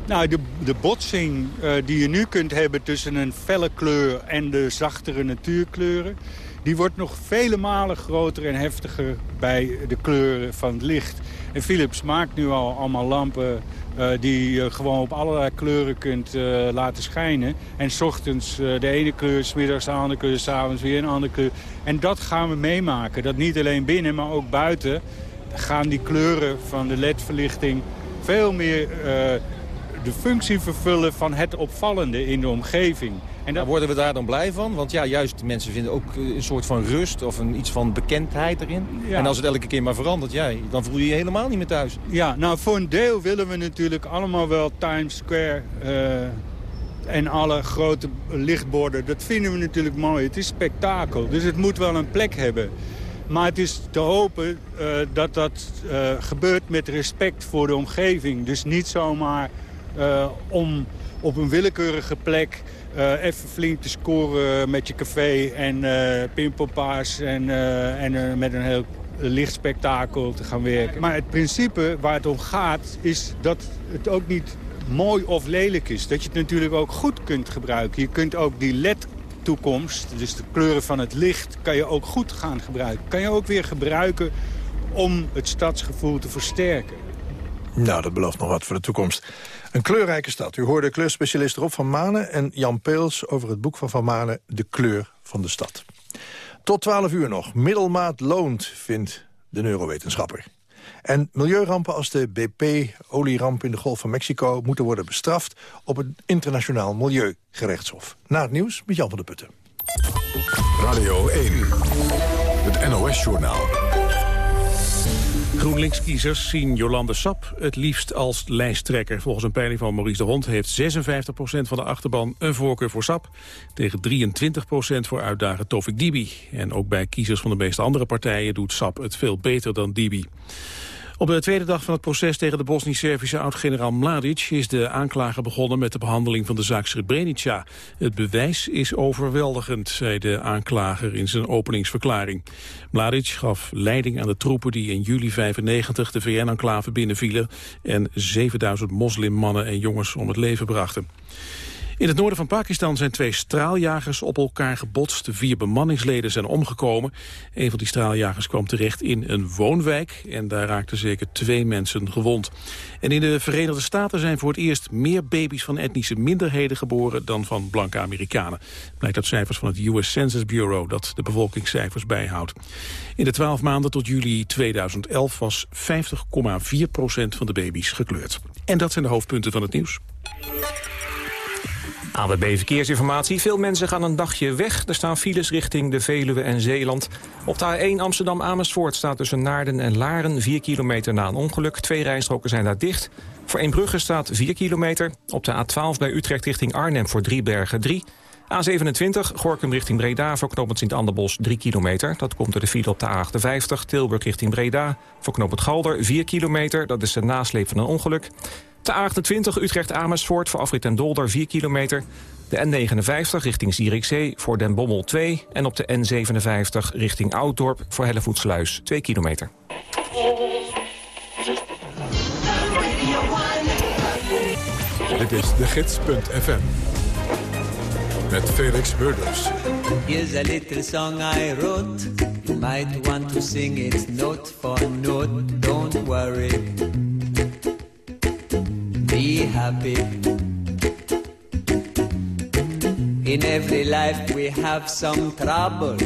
Nou, de, de botsing uh, die je nu kunt hebben tussen een felle kleur en de zachtere natuurkleuren... die wordt nog vele malen groter en heftiger bij de kleuren van het licht. En Philips maakt nu al allemaal lampen uh, die je gewoon op allerlei kleuren kunt uh, laten schijnen. En s ochtends uh, de ene kleur, s middags de andere kleur, s'avonds weer een andere kleur. En dat gaan we meemaken. Dat niet alleen binnen, maar ook buiten gaan die kleuren van de ledverlichting veel meer de functie vervullen van het opvallende in de omgeving. En daar worden we daar dan blij van? Want ja, juist mensen vinden ook een soort van rust of een, iets van bekendheid erin. Ja. En als het elke keer maar verandert, ja, dan voel je je helemaal niet meer thuis. Ja, nou voor een deel willen we natuurlijk allemaal wel Times Square uh, en alle grote lichtborden. Dat vinden we natuurlijk mooi. Het is spektakel, dus het moet wel een plek hebben. Maar het is te hopen uh, dat dat uh, gebeurt met respect voor de omgeving. Dus niet zomaar om op een willekeurige plek uh, even flink te scoren met je café en uh, pimpelpaars en, uh, en met een heel lichtspektakel te gaan werken. Maar het principe waar het om gaat is dat het ook niet mooi of lelijk is. Dat je het natuurlijk ook goed kunt gebruiken. Je kunt ook die LED-toekomst, dus de kleuren van het licht, kan je ook goed gaan gebruiken. Kan je ook weer gebruiken om het stadsgevoel te versterken. Nou, dat belooft nog wat voor de toekomst. Een kleurrijke stad. U hoorde kleurspecialist Rob van Manen en Jan Peels... over het boek van Van Manen, De kleur van de stad. Tot 12 uur nog. Middelmaat loont, vindt de neurowetenschapper. En milieurampen als de BP-olieramp in de Golf van Mexico... moeten worden bestraft op het Internationaal Milieugerechtshof. Na het nieuws met Jan van der Putten. Radio 1, het NOS-journaal. GroenLinks-kiezers zien Jolande Sap het liefst als lijsttrekker. Volgens een peiling van Maurice de Hond heeft 56% van de achterban een voorkeur voor Sap... tegen 23% voor uitdager Tovik Dibi. En ook bij kiezers van de meeste andere partijen doet Sap het veel beter dan Dibi. Op de tweede dag van het proces tegen de Bosnisch-Servische oud-generaal Mladic is de aanklager begonnen met de behandeling van de zaak Srebrenica. Het bewijs is overweldigend, zei de aanklager in zijn openingsverklaring. Mladic gaf leiding aan de troepen die in juli 95 de VN-enclave binnenvielen en 7000 moslimmannen en jongens om het leven brachten. In het noorden van Pakistan zijn twee straaljagers op elkaar gebotst. Vier bemanningsleden zijn omgekomen. Een van die straaljagers kwam terecht in een woonwijk... en daar raakten zeker twee mensen gewond. En in de Verenigde Staten zijn voor het eerst meer baby's van etnische minderheden geboren... dan van blanke Amerikanen. Blijkt uit cijfers van het US Census Bureau dat de bevolkingscijfers bijhoudt. In de twaalf maanden tot juli 2011 was 50,4% van de baby's gekleurd. En dat zijn de hoofdpunten van het nieuws. AWB Verkeersinformatie. Veel mensen gaan een dagje weg. Er staan files richting de Veluwe en Zeeland. Op de A1 Amsterdam-Amersfoort staat tussen Naarden en Laren... 4 kilometer na een ongeluk. Twee rijstroken zijn daar dicht. Voor Eembrugge staat 4 kilometer. Op de A12 bij Utrecht richting Arnhem voor Driebergen 3. A27 Gorkum richting Breda voor knooppunt Sint-Anderbos 3 kilometer. Dat komt door de file op de A58 Tilburg richting Breda. Voor knooppunt Galder 4 kilometer. Dat is de nasleep van een ongeluk. De A28 Utrecht-Amersfoort voor afrit en Dolder 4 kilometer. De N59 richting Zierikzee voor Den Bommel 2. En op de N57 richting Ouddorp voor Hellevoetsluis 2 kilometer. Dit is de gids.fm. Met Felix Burders. Here's a little song I wrote. You might want to sing it note for note. Don't worry. Be happy. In every life we have some trouble.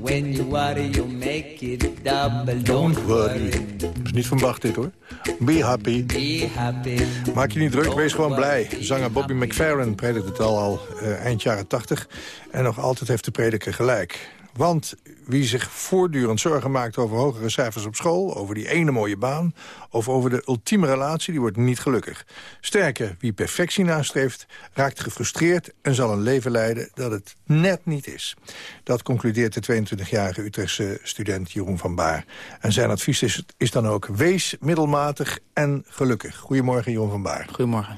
When you worry, you make it double. Don't worry. Dat is niet van Bach dit hoor. Be happy. Be happy. Maak je niet druk, wees gewoon blij. Zanger Bobby McFerrin predikt het al al uh, eind jaren 80. En nog altijd heeft de prediker gelijk. Want wie zich voortdurend zorgen maakt over hogere cijfers op school... over die ene mooie baan of over de ultieme relatie, die wordt niet gelukkig. Sterker, wie perfectie nastreeft, raakt gefrustreerd... en zal een leven leiden dat het net niet is. Dat concludeert de 22-jarige Utrechtse student Jeroen van Baar. En zijn advies is, is dan ook wees middelmatig en gelukkig. Goedemorgen, Jeroen van Baar. Goedemorgen.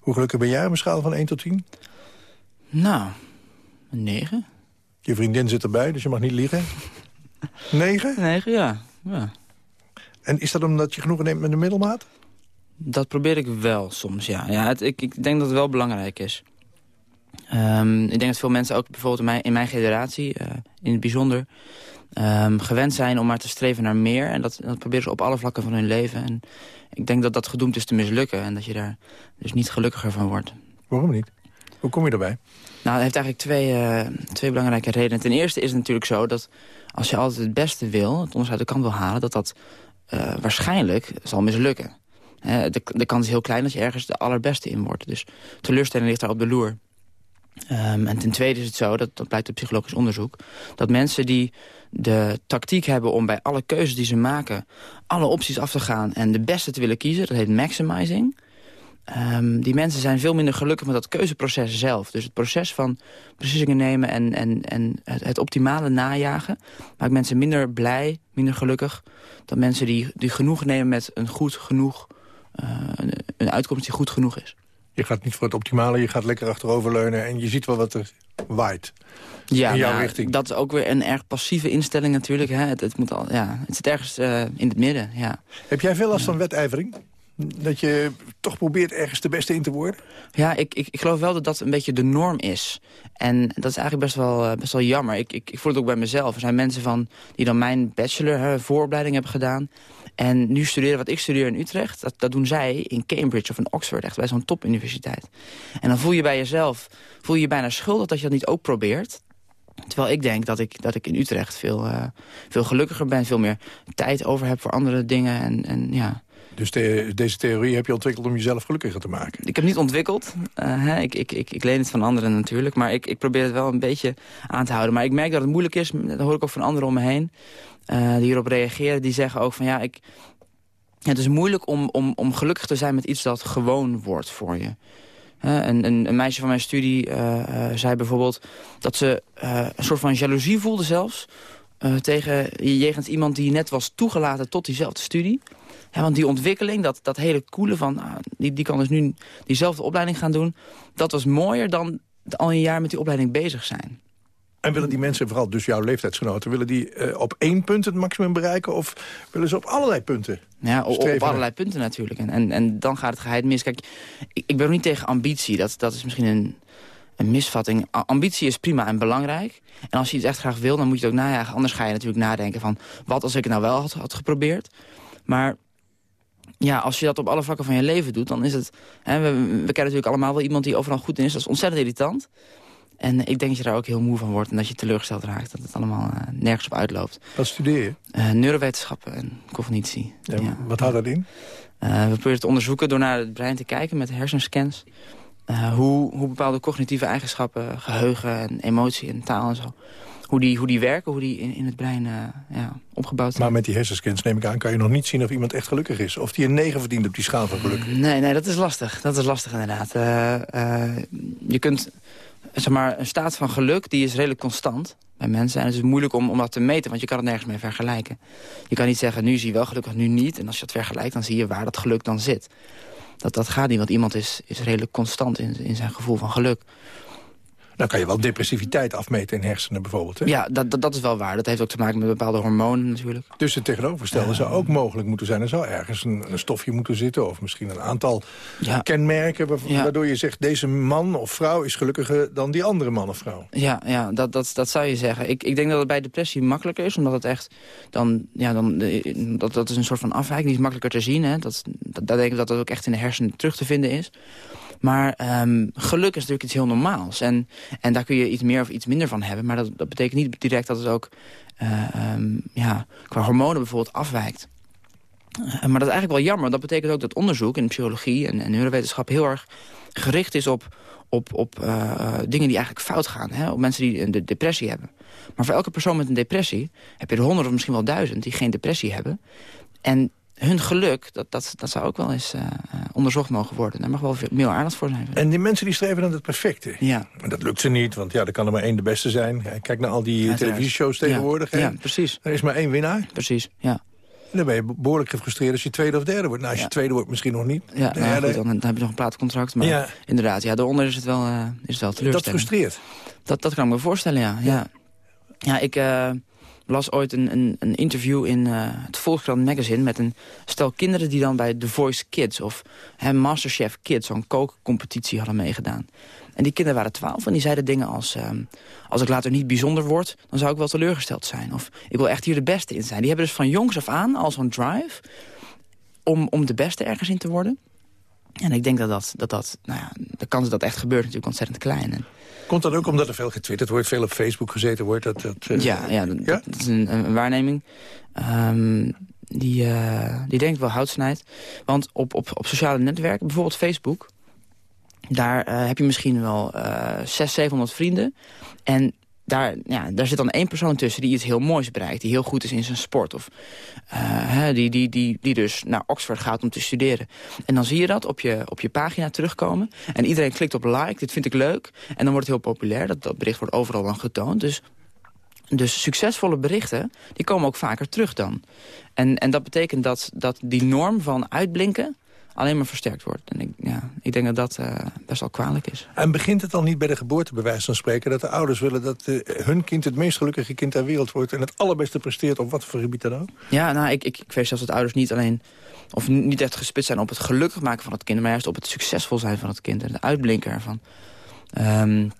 Hoe gelukkig ben jij op een schaal van 1 tot 10? Nou, een 9. Je vriendin zit erbij, dus je mag niet liegen. Negen? Negen, ja. ja. En is dat omdat je genoegen neemt met de middelmaat? Dat probeer ik wel soms, ja. ja het, ik, ik denk dat het wel belangrijk is. Um, ik denk dat veel mensen, ook bijvoorbeeld in mijn, in mijn generatie, uh, in het bijzonder... Um, gewend zijn om maar te streven naar meer. En dat, dat proberen ze op alle vlakken van hun leven. En ik denk dat dat gedoemd is te mislukken. En dat je daar dus niet gelukkiger van wordt. Waarom niet? Hoe kom je daarbij? Nou, het heeft eigenlijk twee, uh, twee belangrijke redenen. Ten eerste is het natuurlijk zo dat als je altijd het beste wil... het onderscheid uit de kant wil halen... dat dat uh, waarschijnlijk zal mislukken. De, de kans is heel klein dat je ergens de allerbeste in wordt. Dus teleurstelling ligt daar op de loer. Um, en ten tweede is het zo, dat, dat blijkt uit psychologisch onderzoek... dat mensen die de tactiek hebben om bij alle keuzes die ze maken... alle opties af te gaan en de beste te willen kiezen... dat heet maximizing... Um, die mensen zijn veel minder gelukkig met dat keuzeproces zelf. Dus het proces van beslissingen nemen en, en, en het, het, optimale najagen... maakt mensen minder blij, minder gelukkig... dan mensen die, die genoeg nemen met een goed genoeg... Uh, een uitkomst die goed genoeg is. Je gaat niet voor het optimale, je gaat lekker achteroverleunen... en je ziet wel wat er waait ja, in jouw nou, richting. Dat is ook weer een erg passieve instelling natuurlijk. Hè. Het, het, moet al, ja, het zit ergens uh, in het midden, ja. Heb jij veel last van wedijvering? Dat je toch probeert ergens de beste in te worden? Ja, ik, ik, ik geloof wel dat dat een beetje de norm is. En dat is eigenlijk best wel, eh, best wel jammer. Ik, ik, ik voel het ook bij mezelf. Er zijn mensen van, die dan mijn bachelor vooropleiding hebben gedaan. En nu studeren wat ik studeer in Utrecht, dat, dat doen zij in Cambridge of in Oxford, echt bij zo'n topuniversiteit. En dan voel je bij jezelf, voel je je bijna schuldig dat je dat niet ook probeert. Terwijl ik denk dat ik, dat ik in Utrecht veel, uh, veel gelukkiger ben, veel meer tijd over heb voor andere dingen. En, en ja, dus de, deze theorie heb je ontwikkeld om jezelf gelukkiger te maken? Ik heb niet ontwikkeld. Hè, ik, ik, ik, ik leen het van anderen natuurlijk. Maar ik, ik probeer het wel een beetje aan te houden. Maar ik merk dat het moeilijk is. Dat hoor ik ook van anderen om me heen. Uh, die hierop reageren. Die zeggen ook van ja, ik, het is moeilijk om, om, om gelukkig te zijn met iets dat gewoon wordt voor je. Een, een, een, meisje van mijn studie zei bijvoorbeeld dat ze een soort van jaloezie voelde zelfs... tegen, jegens iemand die net was toegelaten tot diezelfde studie. Ja, want die ontwikkeling, dat, dat hele coole van... Ah, die, die kan dus nu diezelfde opleiding gaan doen... dat was mooier dan al een jaar met die opleiding bezig zijn. En willen die mensen, vooral dus jouw leeftijdsgenoten... willen die uh, op één punt het maximum bereiken... of willen ze op allerlei punten Ja, op, op allerlei punten natuurlijk. En, en, en dan gaat het geheid mis. Kijk, ik, ik ben ook niet tegen ambitie. Dat, dat is misschien een, een misvatting. Ambitie is prima en belangrijk. En als je iets echt graag wil, dan moet je het ook najagen. Anders ga je natuurlijk nadenken van... wat als ik het nou wel had, had geprobeerd? Maar ja, als je dat op alle vlakken van je leven doet, dan is het... Hè, we, we kennen natuurlijk allemaal wel iemand die overal goed in is. Dat is ontzettend irritant. En ik denk dat je daar ook heel moe van wordt en dat je teleurgesteld raakt. Dat het allemaal uh, nergens op uitloopt. Wat studeer je? Uh, neurowetenschappen en cognitie. Ja, ja. Wat houdt dat in? Uh, we proberen te onderzoeken door naar het brein te kijken met hersenscans. hoe, hoe bepaalde cognitieve eigenschappen, geheugen en emotie en taal en zo hoe die, hoe die werken, hoe die in, in het brein uh, ja, opgebouwd zijn. Maar met die hersenscans, neem ik aan, kan je nog niet zien of iemand echt gelukkig is. Of die een negen verdient op die schaal van geluk. Nee, nee, dat is lastig. Dat is lastig inderdaad. Uh, je kunt, zeg maar, een staat van geluk, die is redelijk constant bij mensen. En het is moeilijk om, om dat te meten, want je kan het nergens mee vergelijken. Je kan niet zeggen, nu zie je wel gelukkig, nu niet. En als je dat vergelijkt, dan zie je waar dat geluk dan zit. Dat, dat gaat niet, want iemand is, is redelijk constant in, in zijn gevoel van geluk. Dan kan je wel depressiviteit afmeten in hersenen bijvoorbeeld. Hè? Ja, dat, dat, dat, is wel waar. Dat heeft ook te maken met bepaalde hormonen natuurlijk. Dus het tegenovergestelde zou ook mogelijk moeten zijn. Er zou ergens een, een, stofje moeten zitten... of misschien een aantal ja. kenmerken... waardoor je zegt, deze man of vrouw is gelukkiger dan die andere man of vrouw. Ja, ja dat, dat, dat zou je zeggen. Ik, ik denk dat het bij depressie makkelijker is, omdat het echt... Dan, ja, dan, dat, dat is een soort van afwijking, die is makkelijker te zien. Hè? Dat, dat, dat denk ik dat dat ook echt in de hersenen terug te vinden is. Maar um, geluk is natuurlijk iets heel normaals. En, en daar kun je iets meer of iets minder van hebben. Maar dat, dat betekent niet direct dat het ook uh, um, ja, qua hormonen bijvoorbeeld afwijkt. Uh, maar dat is eigenlijk wel jammer. Dat betekent ook dat onderzoek in psychologie en, en neurowetenschap... heel erg gericht is op, op, op uh, dingen die eigenlijk fout gaan. Hè? Op mensen die een depressie hebben. Maar voor elke persoon met een depressie... heb je er honderd of misschien wel duizend die geen depressie hebben. En hun geluk, dat, dat, dat zou ook wel eens uh, onderzocht mogen worden. Daar mag wel veel meer aandacht voor zijn. En die mensen die streven naar het perfecte. Ja. Maar dat lukt ze niet, want ja, er kan er maar één de beste zijn. Kijk naar al die televisieshows tegenwoordig. Ja, ja, precies. Er is maar één winnaar. Precies, ja. En dan ben je behoorlijk gefrustreerd als je tweede of derde wordt. Nou, als je tweede wordt misschien nog niet. Ja, nou, goed, dan, dan, heb je nog een plaatcontract. Maar ja. inderdaad, ja, daaronder is het wel, uh, is het wel teleurstellend. Dat frustreert? Dat, dat kan ik me voorstellen, ja. Ja, ja. ik... Uh, las ooit een, een, een interview in uh, het Volkskrant magazine... met een stel kinderen die dan bij The Voice Kids... of hè, Masterchef Kids, zo'n kookcompetitie hadden meegedaan. En die kinderen waren twaalf en die zeiden dingen als... Uh, als ik later niet bijzonder word, dan zou ik wel teleurgesteld zijn. Of ik wil echt hier de beste in zijn. Die hebben dus van jongs af aan al zo'n drive... Om, om de beste ergens in te worden. En ik denk dat dat, dat, dat nou ja, de kans dat echt gebeurt natuurlijk ontzettend klein. En Komt dat ook omdat er veel getwitterd wordt, veel op Facebook gezeten wordt? Dat, dat, uh, ja, ja, dat, ja? dat is een, een waarneming. Um, die, uh, die denk ik wel hout snijdt. Want op, op, op sociale netwerken, bijvoorbeeld Facebook... daar uh, heb je misschien wel uh, 600, 700 vrienden. En daar, ja, daar zit dan één persoon tussen die iets heel moois bereikt. Die heel goed is in zijn sport. Of uh, die, die, die, die dus naar Oxford gaat om te studeren. En dan zie je dat op je, op je pagina terugkomen. En iedereen klikt op like, dit vind ik leuk. En dan wordt het heel populair. Dat, dat bericht wordt overal dan getoond. Dus, dus succesvolle berichten, die komen ook vaker terug dan. En, en dat betekent dat, dat die norm van uitblinken alleen maar versterkt wordt. En ik, ja, ik denk dat dat uh, best wel kwalijk is. En begint het al niet bij de geboorte, bij wijze van spreken... dat de ouders willen dat uh, hun kind het meest gelukkige kind ter wereld wordt... en het allerbeste presteert op wat voor gebied dan ook? Ja, nou, ik, ik, ik weet zelfs dat ouders niet alleen... of niet echt gespitst zijn op het gelukkig maken van het kind... maar juist op het succesvol zijn van het kind en het uitblinken ervan. Um,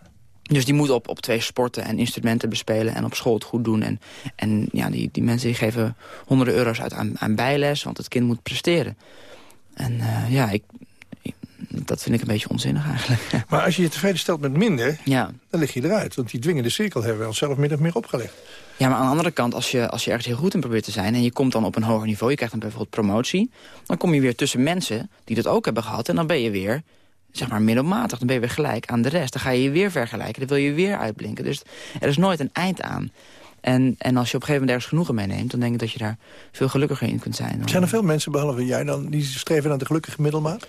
dus die moet op, op twee sporten en instrumenten bespelen en op school het goed doen. En, en ja, die, die mensen die geven honderden euro's uit aan, aan bijles, want het kind moet presteren. En uh, ja, ik, ik, dat vind ik een beetje onzinnig eigenlijk. Maar als je je tevreden stelt met minder, ja. dan lig je eruit. Want die dwingende cirkel hebben we onszelf min of meer opgelegd. Ja, maar aan de andere kant, als je, als je ergens heel goed in probeert te zijn... en je komt dan op een hoger niveau, je krijgt dan bijvoorbeeld promotie... dan kom je weer tussen mensen die dat ook hebben gehad... en dan ben je weer zeg maar middelmatig. Dan ben je weer gelijk aan de rest. Dan ga je je weer vergelijken. Dan wil je weer uitblinken. Dus er is nooit een eind aan. En, en als je op een gegeven moment ergens genoegen meeneemt... dan denk ik dat je daar veel gelukkiger in kunt zijn. Zijn er veel mensen, behalve jij, dan, die streven naar de gelukkige middelmaat?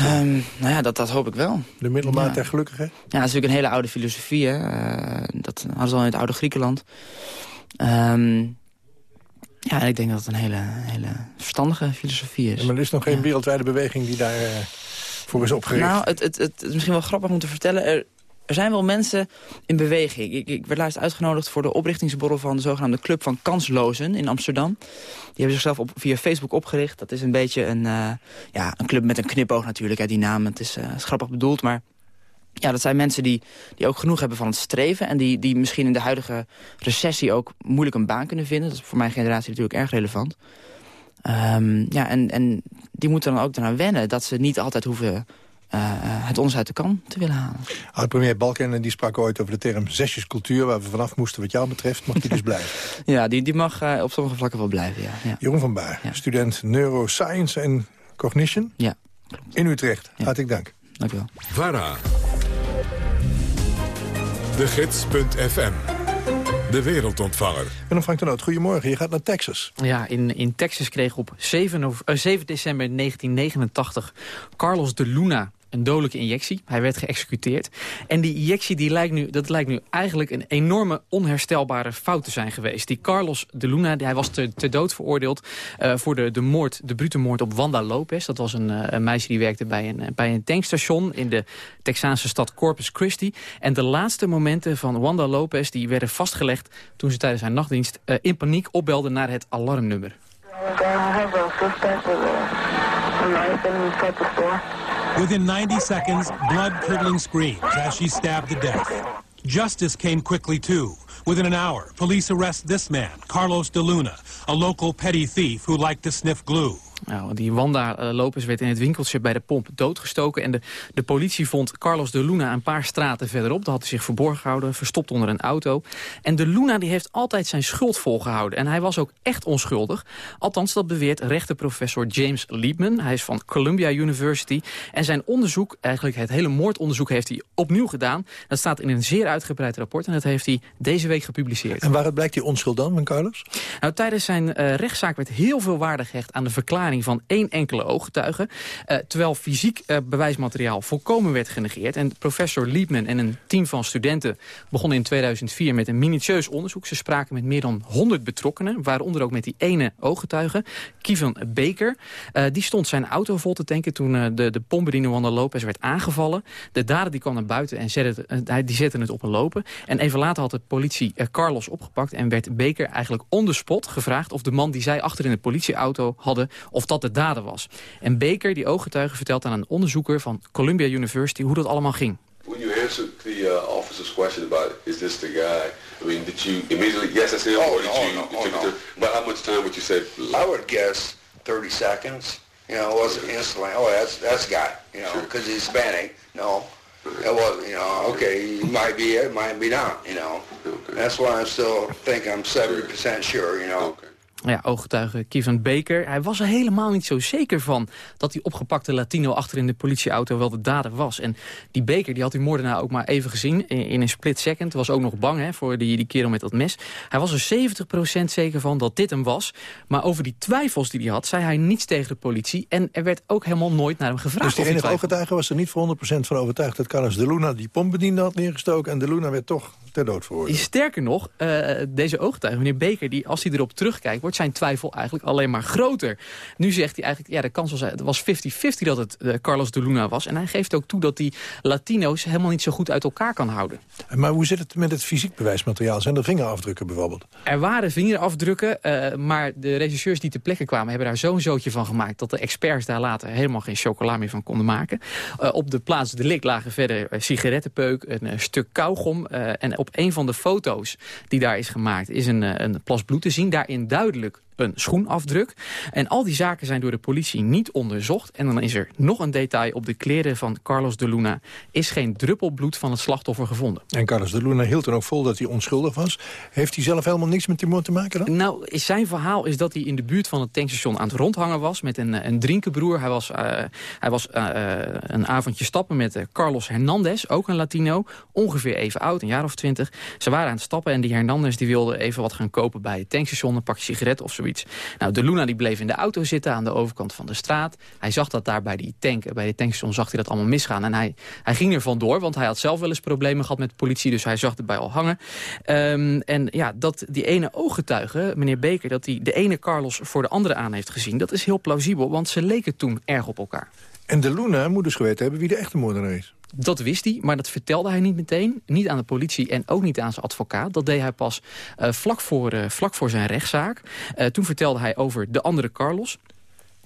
Um, nou ja, dat, dat hoop ik wel. De middelmaat ja. der gelukkige? Ja, dat is natuurlijk een hele oude filosofie. Hè? Uh, dat hadden ze al in het oude Griekenland. Um, ja, en ik denk dat het een hele, hele verstandige filosofie is. Ja, maar er is nog geen ja. wereldwijde beweging die daar... Uh, voor is opgericht? Nou, het, het, het, is misschien wel grappig om te vertellen. Er, er zijn wel mensen in beweging. Ik, ik werd laatst uitgenodigd voor de oprichtingsborrel van de zogenaamde Club van Kanslozen in Amsterdam. Die hebben zichzelf op, via Facebook opgericht. Dat is een beetje een, uh, ja, een club met een knipoog natuurlijk, hè, die naam. Het is, grappig bedoeld, maar ja, dat zijn mensen die, die ook genoeg hebben van het streven... en die, die misschien in de huidige recessie ook moeilijk een baan kunnen vinden. Dat is voor mijn generatie natuurlijk erg relevant. Um, ja, en, en die moeten dan ook eraan wennen dat ze niet altijd hoeven het ons uit de kan te willen halen. Oud-premier Balken die sprak ooit over de term zesjescultuur... waar we vanaf moesten wat jou betreft, mag die dus blijven. ja, die, die mag uh, op sommige vlakken wel blijven, ja. ja. Jeroen van Baar, ja. student Neuroscience en Cognition. Ja. In Utrecht. Ja. Hartelijk dank. Dank u wel. VARA. De Gids.fm. De wereldontvanger. En Frank de Noot, goedemorgen. Je gaat naar Texas. Ja, in, in Texas kreeg op 7, uh, 7 december 1989 Carlos de Luna een dodelijke injectie. Hij werd geëxecuteerd. En die injectie die lijkt nu, dat lijkt nu eigenlijk een enorme onherstelbare fout te zijn geweest. Die Carlos de Luna, hij was te, te dood veroordeeld uh, voor de, de moord, de brute moord op Wanda Lopez. Dat was een, uh, een meisje die werkte bij een, bij een tankstation in de Texaanse stad Corpus Christi. En de laatste momenten van Wanda Lopez die werden vastgelegd toen ze tijdens haar nachtdienst in paniek opbelde naar het alarmnummer. Within 90 seconds, blood-curdling screams as she stabbed to death. Justice came quickly, too. Within an hour, police arrest this man, Carlos de Luna, a local petty thief who liked to sniff glue. Nou, die Wanda Lopez werd in het winkeltje bij de pomp doodgestoken. En de, de politie vond Carlos de Luna een paar straten verderop. Daar had hij zich verborgen gehouden, verstopt onder een auto. En de Luna die heeft altijd zijn schuld volgehouden. En hij was ook echt onschuldig. Althans, dat beweert rechterprofessor James Liebman. Hij is van Columbia University. En zijn onderzoek, eigenlijk het hele moordonderzoek, heeft hij opnieuw gedaan. Dat staat in een zeer uitgebreid rapport. En dat heeft hij deze week gepubliceerd. En waaruit blijkt die onschuld dan, van Carlos? Nou, tijdens zijn uh, rechtszaak werd heel veel waarde gehecht aan de verklaring van één enkele ooggetuige. Uh, terwijl fysiek uh, bewijsmateriaal volkomen werd genegeerd. En professor Liebman en een team van studenten begonnen in 2004 met een minutieus onderzoek. Ze spraken met meer dan 100 betrokkenen, waaronder ook met die ene ooggetuige, Kievan Baker. Die stond zijn auto vol te tanken toen de, de pompbediener Wanda Lopez werd aangevallen. De dader die kwam naar buiten en zette die zette het op een lopen. En even later had de politie Carlos opgepakt en werd Baker eigenlijk on the spot gevraagd of de man die zij achter in de politieauto hadden, of dat de dader was. En Baker, die ooggetuige, vertelt aan een onderzoeker van Columbia University hoe dat allemaal ging. When you answered the uh, officer's question about is this the guy, I mean, did you immediately yes, that's him? Oh, or did no, you, no, oh, no. but how much time would you say? I would guess 30 seconds. You know, it wasn't instantly, oh, that's that's the guy, you know, because he's Hispanic. No, it wasn't, you know, okay, he might be it, might be not, you know. That's why I still think I'm 70% sure, you know. Ja, ooggetuige Kevin Baker. Hij was er helemaal niet zo zeker van dat die opgepakte Latino achter in de politieauto wel de dader was. En die Baker die had die moordenaar ook maar even gezien in, in een split second. Was ook nog bang hè, voor die, die kerel met dat mes. Hij was er 70% zeker van dat dit hem was. Maar over die twijfels die hij had, zei hij niets tegen de politie. En er werd ook helemaal nooit naar hem gevraagd. Dus die enige ooggetuige was er niet voor 100% van overtuigd dat Carlos de Luna die pomp bediende had neergestoken. En de Luna werd toch ter dood veroordeeld. Sterker nog, uh, deze ooggetuige, meneer Beker, die, als hij erop terugkijkt... wordt zijn twijfel eigenlijk alleen maar groter. Nu zegt hij eigenlijk, ja, de kans was, het was 50-50 dat het uh, Carlos de Luna was. En hij geeft ook toe dat die Latino's helemaal niet zo goed uit elkaar kan houden. Maar hoe zit het met het fysiek bewijsmateriaal? Zijn er vingerafdrukken bijvoorbeeld? Er waren vingerafdrukken, uh, maar de regisseurs die ter plekke kwamen... hebben daar zo'n zootje van gemaakt... dat de experts daar later helemaal geen chocola meer van konden maken. op de plaats delict lagen verder sigarettenpeuk, een stuk kauwgom... en op een van de foto's die daar is gemaakt... is een, een plas bloed te zien. Daarin duidelijk een schoenafdruk. En al die zaken zijn door de politie niet onderzocht. En dan is er nog een detail op de kleren van Carlos de Luna. Is geen druppel bloed van het slachtoffer gevonden. En Carlos de Luna hield er ook vol dat hij onschuldig was. Heeft hij zelf helemaal niks met die moord te maken dan? Nou, zijn verhaal is dat hij in de buurt van het tankstation aan het rondhangen was... met een, een drinkenbroer. Hij was, uh, hij was uh, een avondje stappen met Carlos Hernandez, ook een Latino. Ongeveer even oud, een jaar of twintig. Ze waren aan het stappen en die Hernandez die wilde even wat gaan kopen bij het tankstation. Een pakje sigaret of zoiets. Nou, de Luna die bleef in de auto zitten aan de overkant van de straat. Hij zag dat daar bij die tank, bij de tankstation zag hij dat allemaal misgaan. En hij, hij ging er vandoor, want hij had zelf wel eens problemen gehad met de politie. Dus hij zag erbij al hangen. Um, en ja, dat die ene ooggetuige, meneer Beker, dat hij de ene Carlos voor de andere aan heeft gezien. Dat is heel plausibel, want ze leken toen erg op elkaar. En de Luna moet dus geweten hebben wie de echte moordenaar is. Dat wist hij, maar dat vertelde hij niet meteen. Niet aan de politie en ook niet aan zijn advocaat. Dat deed hij pas uh, vlak, voor, uh, vlak voor zijn rechtszaak. Uh, toen vertelde hij over de andere Carlos.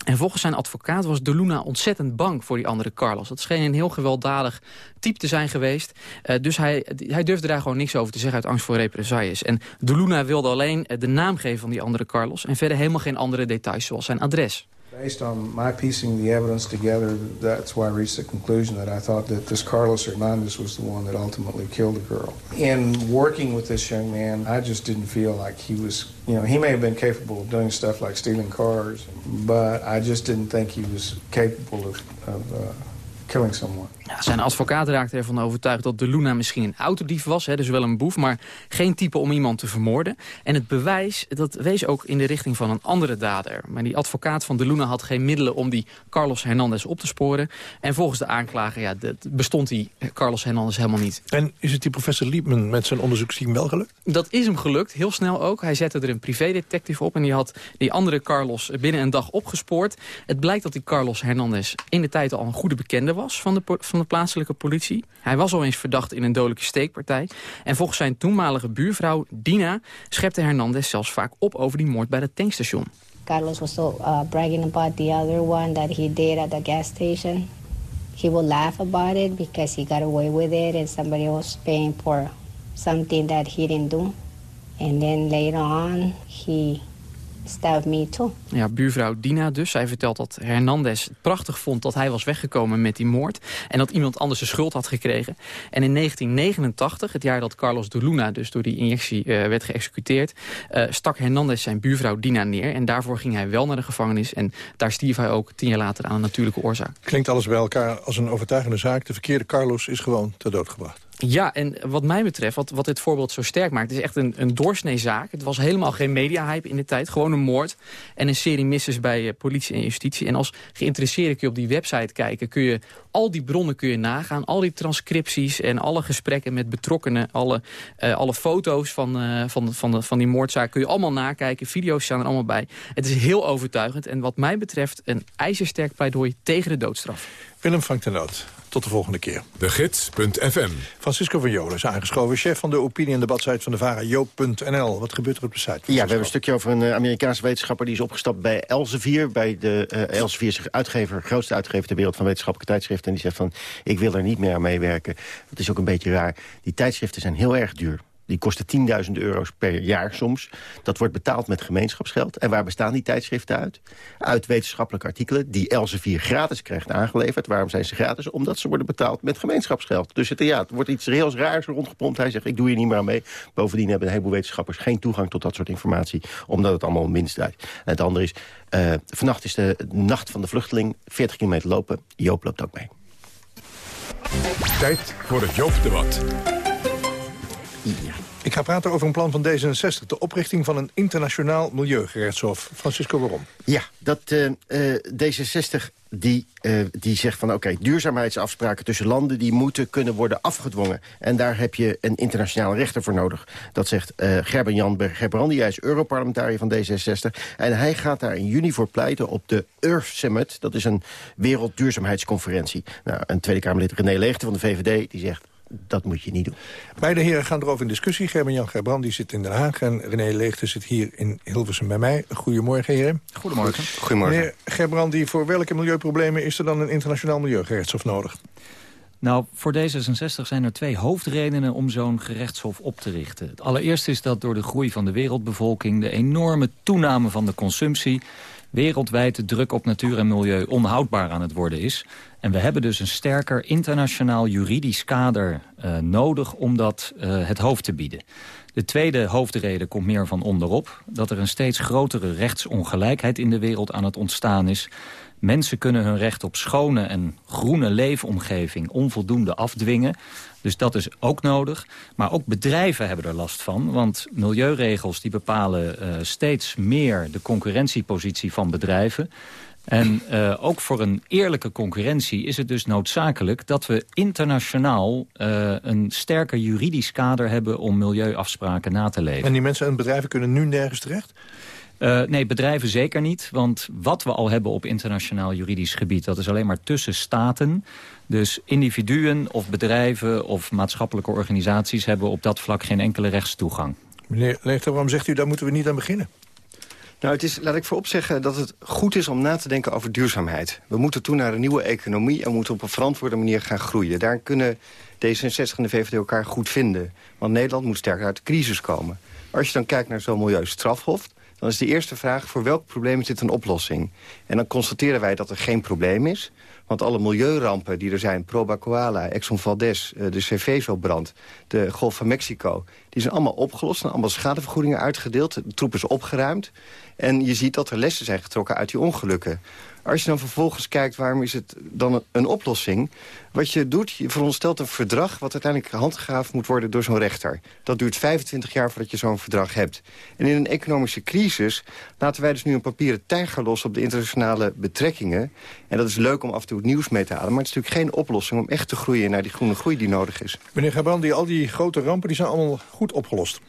En volgens zijn advocaat was De Luna ontzettend bang voor die andere Carlos. Dat scheen een heel gewelddadig type te zijn geweest. Dus hij, hij durfde daar gewoon niks over te zeggen uit angst voor represailles. En De Luna wilde alleen de naam geven van die andere Carlos... en verder helemaal geen andere details zoals zijn adres. Based on my piecing the evidence together, that's why I reached the conclusion that I thought that this Carlos Hernandez was the one that ultimately killed the girl. In working with this young man, I just didn't feel like he was, you know, he may have been capable of doing stuff like stealing cars, but I just didn't think he was capable of, of uh, killing someone. Ja, zijn advocaat raakte ervan overtuigd dat de Luna misschien een autodief was. Hè, dus wel een boef, maar geen type om iemand te vermoorden. En het bewijs, dat wees ook in de richting van een andere dader. Maar die advocaat van de Luna had geen middelen om die Carlos Hernandez op te sporen. En volgens de aanklager ja, bestond die Carlos Hernandez helemaal niet. En is het die professor Liebman met zijn onderzoeksteam wel gelukt? Dat is hem gelukt, heel snel ook. Hij zette er een privédetective op en die had die andere Carlos binnen een dag opgespoord. Het blijkt dat die Carlos Hernandez in de tijd al een goede bekende was van de, van de plaatselijke politie. Hij was al eens verdacht in een dodelijke steekpartij. En volgens zijn toenmalige buurvrouw Dina schepte Hernandez zelfs vaak op over die moord bij het tankstation. Carlos was so uh, bragging about the other one that he did at the gas station. He would laugh about it because he got away with it and somebody was paying for something that he didn't do. And then later on he stabbed me too. Ja, buurvrouw Dina dus. Zij vertelt dat Hernandez het prachtig vond dat hij was weggekomen met die moord. En dat iemand anders de schuld had gekregen. En in 1989, het jaar dat Carlos de Luna dus door die injectie uh, werd geëxecuteerd... Uh, stak Hernandez zijn buurvrouw Dina neer. En daarvoor ging hij wel naar de gevangenis. En daar stierf hij ook tien jaar later aan een natuurlijke oorzaak. Klinkt alles bij elkaar als een overtuigende zaak. De verkeerde Carlos is gewoon ter dood gebracht. Ja, en wat mij betreft, wat, wat dit voorbeeld zo sterk maakt... is echt een, een doorsneezaak. Het was helemaal geen media-hype in de tijd. Gewoon een moord en een serie misses bij uh, politie en justitie. En als geïnteresseerde kun je op die website kijken... kun je al die bronnen kun je nagaan. Al die transcripties en alle gesprekken met betrokkenen... alle, uh, alle foto's van, uh, van, van, van die moordzaak kun je allemaal nakijken. Video's staan er allemaal bij. Het is heel overtuigend. En wat mij betreft een ijzersterk pleidooi tegen de doodstraf. Willem van ten Noot. Tot de volgende keer. De Gids.fm. Francisco van Jolen is aangeschoven. Chef van de opinie- en debatsite van de VARA, Joop.nl. Wat gebeurt er op de site? Ja, we hebben een stukje over een uh, Amerikaanse wetenschapper... die is opgestapt bij Elsevier. Bij de uh, Elsevier is uitgever, grootste uitgever ter wereld van wetenschappelijke tijdschriften. En die zegt van, ik wil er niet meer aan meewerken. Dat is ook een beetje raar. Die tijdschriften zijn heel erg duur. Die kosten 10.000 euro's per jaar soms. Dat wordt betaald met gemeenschapsgeld. En waar bestaan die tijdschriften uit? Uit wetenschappelijke artikelen die Elsevier gratis krijgt aangeleverd. Waarom zijn ze gratis? Omdat ze worden betaald met gemeenschapsgeld. Dus het, ja, het wordt iets heel raars rondgepompt. Hij zegt, ik doe hier niet meer aan mee. Bovendien hebben een heleboel wetenschappers geen toegang tot dat soort informatie. Omdat het allemaal minst uit. En het andere is, uh, vannacht is de nacht van de vluchteling. 40 kilometer lopen. Joop loopt ook mee. Tijd voor het Joop-debat. Ja. Ik ga praten over een plan van D66. De oprichting van een internationaal milieugerechtshof. Francisco, waarom? Ja, dat uh, uh, D66 die, eh, die zegt van oké, duurzaamheidsafspraken tussen landen... die moeten kunnen worden afgedwongen. En daar heb je een internationale rechter voor nodig. Dat zegt uh, Gerben-Jan Gerbrandi, hij is Europarlementariër van D66. En hij gaat daar in juni voor pleiten op de Earth Summit. Dat is een wereldduurzaamheidsconferentie. Nou, een Tweede Kamerlid René Leegte van de VVD, die zegt dat moet je niet doen. Beide heren gaan erover in discussie. Gerben-Jan Gerbrandi zit in Den Haag en René Leegte zit hier in Hilversum bij mij. Goedemorgen, heren. Goedemorgen. Goedemorgen. Meneer Gerbrandi, voor welke milieuproblemen is er dan een internationaal milieugerechtshof nodig? Nou, voor D66 zijn er twee hoofdredenen om zo'n gerechtshof op te richten. Het allereerste is dat door de groei van de wereldbevolking... de enorme toename van de consumptie wereldwijd de druk op natuur en milieu onhoudbaar aan het worden is. En we hebben dus een sterker internationaal juridisch kader uh, nodig om dat uh, het hoofd te bieden. De tweede hoofdreden komt meer van onderop. Dat er een steeds grotere rechtsongelijkheid in de wereld aan het ontstaan is. Mensen kunnen hun recht op schone en groene leefomgeving onvoldoende afdwingen. Dus dat is ook nodig. Maar ook bedrijven hebben er last van. Want milieuregels die bepalen uh, steeds meer de concurrentiepositie van bedrijven. En uh, ook voor een eerlijke concurrentie is het dus noodzakelijk... dat we internationaal uh, een sterker juridisch kader hebben... om milieuafspraken na te leven. En die mensen en bedrijven kunnen nu nergens terecht? Uh, nee, bedrijven zeker niet. Want wat we al hebben op internationaal juridisch gebied... dat is alleen maar tussen staten. Dus individuen of bedrijven of maatschappelijke organisaties... hebben op dat vlak geen enkele rechtstoegang. Meneer Leegter, waarom zegt u daar moeten we niet aan beginnen? Nou, het is, laat ik voorop zeggen dat het goed is om na te denken over duurzaamheid. We moeten toe naar een nieuwe economie en moeten op een verantwoorde manier gaan groeien. Daar kunnen D66 en de VVD elkaar goed vinden. Want Nederland moet sterker uit de crisis komen. Als je dan kijkt naar zo'n milieustrafhof dan is de eerste vraag voor welk probleem dit een oplossing? En dan constateren wij dat er geen probleem is. Want alle milieurampen die er zijn, Proba Koala, Exxon Valdez, eh, de Cervezo-brand, de Golf van Mexico, die zijn allemaal opgelost en allemaal schadevergoedingen uitgedeeld. De troep is opgeruimd. En je ziet dat er lessen zijn getrokken uit die ongelukken. Als je dan vervolgens kijkt, waarom is het dan een oplossing? Wat je doet, je veronderstelt een verdrag... wat uiteindelijk handgehaafd moet worden door zo'n rechter. Dat duurt 25 jaar voordat je zo'n verdrag hebt. En in een economische crisis laten wij dus nu een papieren tijger los... op de internationale betrekkingen. En dat is leuk om af en toe het nieuws mee te halen... maar het is natuurlijk geen oplossing om echt te groeien... naar die groene groei die nodig is. Meneer Gabrandi, al die grote rampen die zijn allemaal goed opgelost.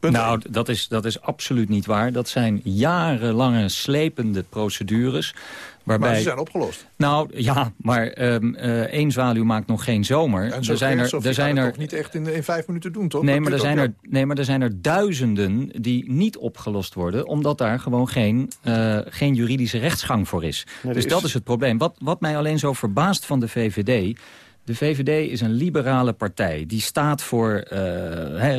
Punt nou, dat is, dat is absoluut niet waar. Dat zijn jarenlange slepende procedures. Waarbij... Maar ze zijn opgelost. Nou, ja, maar um, uh, één zwaluw maakt nog geen zomer. En zo er zijn er, er zijn er toch niet echt in, in vijf minuten doen, toch? Nee Dat maar, er zijn ook, er, nee, maar er zijn er duizenden die niet opgelost worden... omdat daar gewoon geen, uh, geen juridische rechtsgang voor is. Nee, dus is- dat is het probleem. Wat, wat mij alleen zo verbaast van de VVD... De VVD is een liberale partij. Die staat voor uh,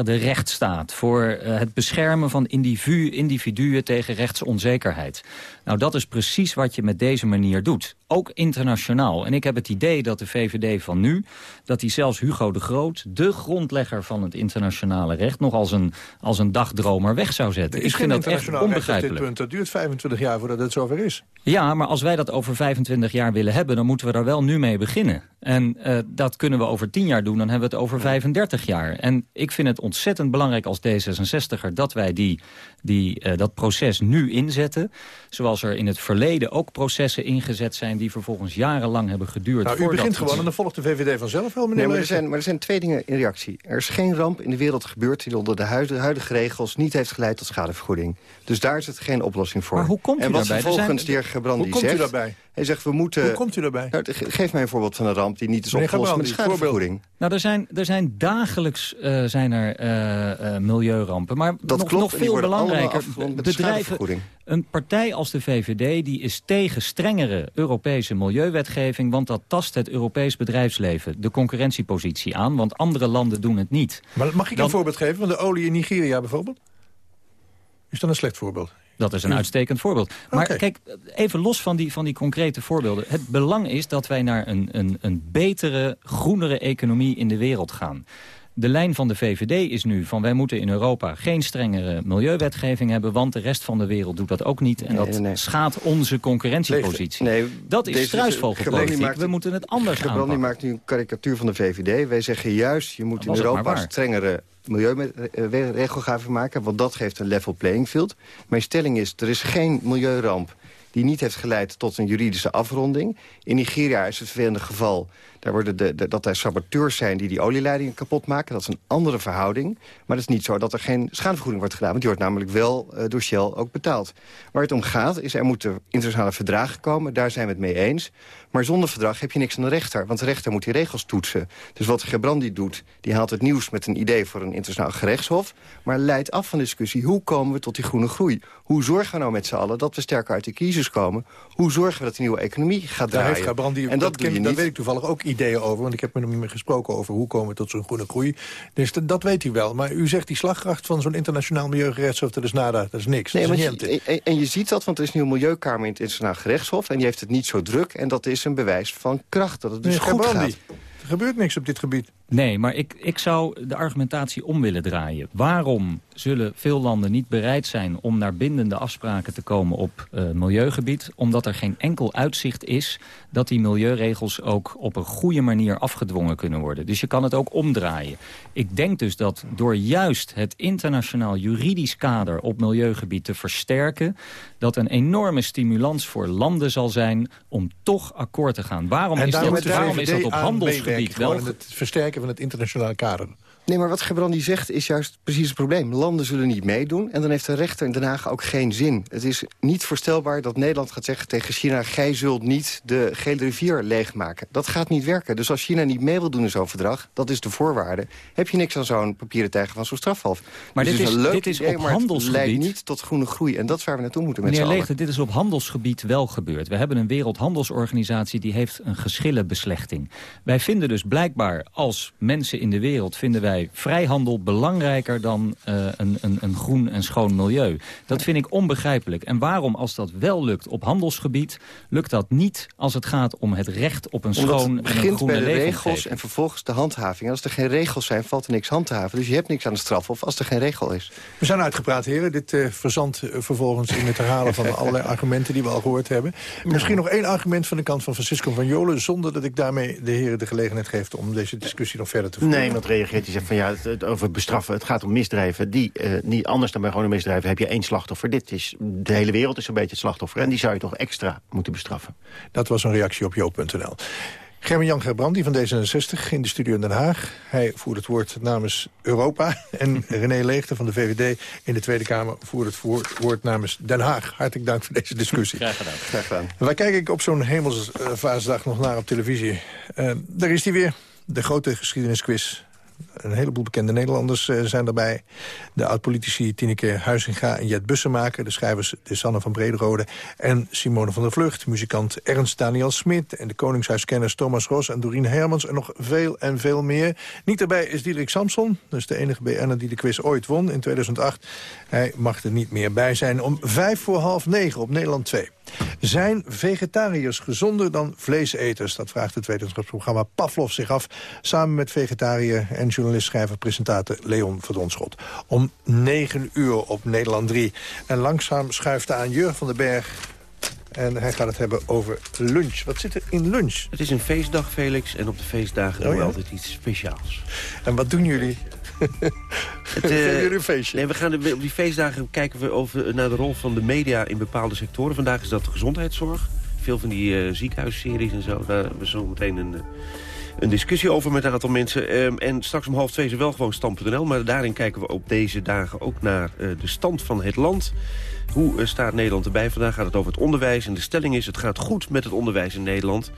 de rechtsstaat. Voor uh, het beschermen van individu, individuen tegen rechtsonzekerheid. Nou, dat is precies wat je met deze manier doet. Ook internationaal. En ik heb het idee dat de VVD van nu... dat die zelfs Hugo de Groot, de grondlegger van het internationale recht... nog als een, als een dagdromer weg zou zetten. Ik vind dat echt internationaal recht op dit onbegrijpelijk. punt. Dat duurt 25 jaar voordat het zover is. Ja, maar als wij dat over 25 jaar willen hebben... dan moeten we daar wel nu mee beginnen. En uh, dat kunnen we over 10 jaar doen, dan hebben we het over 35 jaar. En ik vind het ontzettend belangrijk als D66er... dat wij die, die, uh, dat proces nu inzetten. Zoals er in het verleden ook processen ingezet zijn... die vervolgens jarenlang hebben geduurd. Nou, u begint gewoon en dan volgt de VVD vanzelf wel, meneer Nee, maar er, zijn, maar er zijn twee dingen in reactie. Er is geen ramp in de wereld gebeurd die onder de huidige, regels niet heeft geleid tot schadevergoeding. Dus daar is het geen oplossing voor. Maar hoe komt u en wat daarbij? Er zijn- vervolgens de heer Gebrandi Hoe komt u zegt... daarbij? Hij zegt, we moeten... Hoe komt u daarbij? Nou, ge- geef mij een voorbeeld van een ramp die niet is opgelost met schadevergoeding. Nou, er zijn, er zijn dagelijks eh, zijn er eh, eh, milieurampen. Maar Dat nog, klopt, nog veel belangrijker, bedrijven, schadevergoeding. Een partij als de VVD die is tegen strengere Europese milieuwetgeving... want dat tast het Europees bedrijfsleven, de concurrentiepositie aan... want andere landen doen het niet. Maar mag ik Dan- een voorbeeld geven van de olie in Nigeria bijvoorbeeld? Is dat een slecht voorbeeld? Dat is een uitstekend voorbeeld. Maar kijk, even los van die, van die concrete voorbeelden. Het belang is dat wij naar een, een, een betere, groenere economie in de wereld gaan. De lijn van de VVD is nu van wij moeten in Europa geen strengere milieuwetgeving hebben... want de rest van de wereld doet dat ook niet. En Nee, dat nee, schaadt onze concurrentiepositie. Nee, dat is struisvogelpolitiek. Maakt- We moeten het anders Gebrandi aanpakken. maakt nu een karikatuur van de VVD. Wij zeggen juist, je moet in Europa strengere milieuregelgeving maken... want dat geeft een level playing field. Mijn stelling is, er is geen milieuramp die niet heeft geleid tot een juridische afronding. In Nigeria is het vervelende geval daar worden de, de, dat er saboteurs zijn die die olieleidingen kapot maken. Dat is een andere verhouding. Maar het is niet zo dat er geen schadevergoeding wordt gedaan. Want die wordt namelijk wel uh, door Shell ook betaald. Waar het om gaat is er moeten internationale verdragen komen. Daar zijn we het mee eens. Maar zonder verdrag heb je niks aan de rechter. Want de rechter moet die regels toetsen. Dus wat Gebrandi doet, die haalt het nieuws met een idee voor een internationaal gerechtshof. Maar leidt af van de discussie. Hoe komen we tot die groene groei? Hoe zorgen we nou met z'n allen dat we sterker uit de crisis komen? Hoe zorgen we dat de nieuwe economie gaat draaien? Daar heeft Gebrandi, en dat, dat, dat weet ik toevallig ook ideeën over. Want ik heb met hem gesproken over hoe komen we tot zo'n groene groei. Dus dat, weet hij wel. Maar u zegt die slagkracht van zo'n internationaal milieugerechtshof... dat is nada, dat is niks. Nee, dat is je, en, en, je ziet dat, want er is nu een milieukamer in het internationaal gerechtshof... en die heeft het niet zo druk. En dat is een bewijs van kracht, dat het dus nee, goed gaat. Er gebeurt niks op dit gebied. Nee, maar ik, ik zou de argumentatie om willen draaien. Waarom zullen veel landen niet bereid zijn om naar bindende afspraken te komen op uh, milieugebied? Omdat er geen enkel uitzicht is dat die milieuregels ook op een goede manier afgedwongen kunnen worden. Dus je kan het ook omdraaien. Ik denk dus dat door juist het internationaal juridisch kader op milieugebied te versterken, dat een enorme stimulans voor landen zal zijn om toch akkoord te gaan. Waarom, is dat, waarom is dat op handelsgebied wel... Het versterken van het internationale kader. Nee, maar wat Gebrandi zegt is juist precies het probleem. Landen zullen niet meedoen en dan heeft de rechter in Den Haag ook geen zin. Het is niet voorstelbaar dat Nederland gaat zeggen tegen China... gij zult niet de gele rivier leegmaken. Dat gaat niet werken. Dus als China niet mee wil doen in zo'n verdrag, dat is de voorwaarde... heb je niks aan zo'n papieren tijger van zo'n strafhalf. Maar dus dit is, dit is idee, op maar handelsgebied... het leidt niet tot groene groei. En dat is waar we naartoe moeten met Meneer. Leegte, dit is op handelsgebied wel gebeurd. We hebben een wereldhandelsorganisatie die heeft een geschillenbeslechting. Wij vinden dus blijkbaar als mensen in de wereld... vinden wij vrijhandel belangrijker dan uh, een, een, een groen en schoon milieu. Dat vind ik onbegrijpelijk. En waarom, als dat wel lukt op handelsgebied... lukt dat niet als het gaat om het recht op een Omdat schoon het en een begint groene bij de regels en vervolgens de handhaving. En als er geen regels zijn, valt er niks hand te haven. Dus je hebt niks aan de straf of als er geen regel is. We zijn uitgepraat, heren. Dit uh, verzandt uh, vervolgens in het herhalen van allerlei argumenten die we al gehoord hebben. Misschien nog één argument van de kant van Francisco van Jolen... zonder dat ik daarmee de heren de gelegenheid geef om deze discussie nog verder te voeren. Nee, want reageert hij zegt van ja, het, het over bestraffen. Het gaat om misdrijven. Die, uh, niet anders dan bij gewone misdrijven heb je één slachtoffer. Dit is, de hele wereld is een beetje het slachtoffer. En die zou je toch extra moeten bestraffen. Dat was een reactie op joop.nl. Gerben-Jan Gerbrandi van D66 in de studio in Den Haag. Hij voert het woord namens Europa. En René Leegte van de VVD in de Tweede Kamer voert het woord namens Den Haag. Hartelijk dank voor deze discussie. Graag gedaan. Graag gedaan. Waar kijk ik op zo'n hemelsvaasdag nog naar op televisie? Uh, daar is hij weer, de grote geschiedenisquiz. Een heleboel bekende Nederlanders uh, zijn erbij. De oud-politici Tineke Huizinga en Jet Bussemaker. De schrijvers de Sanne van Brederode en Simone van der Vlucht. Muzikant Ernst Daniel Smit. En de koningshuiskenners Thomas Ros en Doreen Hermans. En nog veel en veel meer. Niet erbij is Diederik Samson. Is de enige BN'er die de quiz ooit won in 2008. Hij mag er niet meer bij zijn. Om vijf voor half negen op Nederland 2. Zijn vegetariërs gezonder dan vleeseters? Dat vraagt het wetenschapsprogramma Pavlov zich af... samen met vegetariër en schrijver, presentator Leon Verdonschot. Om 9 uur op Nederland 3. En langzaam schuift aan Jurgen van den Berg... En hij gaat het hebben over lunch. Wat zit er in lunch? Het is een feestdag, Felix. En op de feestdagen Oh, doen we altijd iets speciaals. En wat doen jullie? Het, eh, jullie een feestje? Nee, we gaan de- op die feestdagen kijken we over, naar de rol van de media in bepaalde sectoren. Vandaag is dat de gezondheidszorg. Veel van die eh, ziekenhuisseries en zo. Daar hebben we zo meteen een, eh, een discussie over met een aantal mensen. Ehm, en straks om half twee is er wel gewoon stand.nl. Maar daarin kijken we op deze dagen ook naar eh, de stand van het land. Hoe eh, staat Nederland erbij? Vandaag gaat het over het onderwijs. En de stelling is, het gaat goed met het onderwijs in Nederland.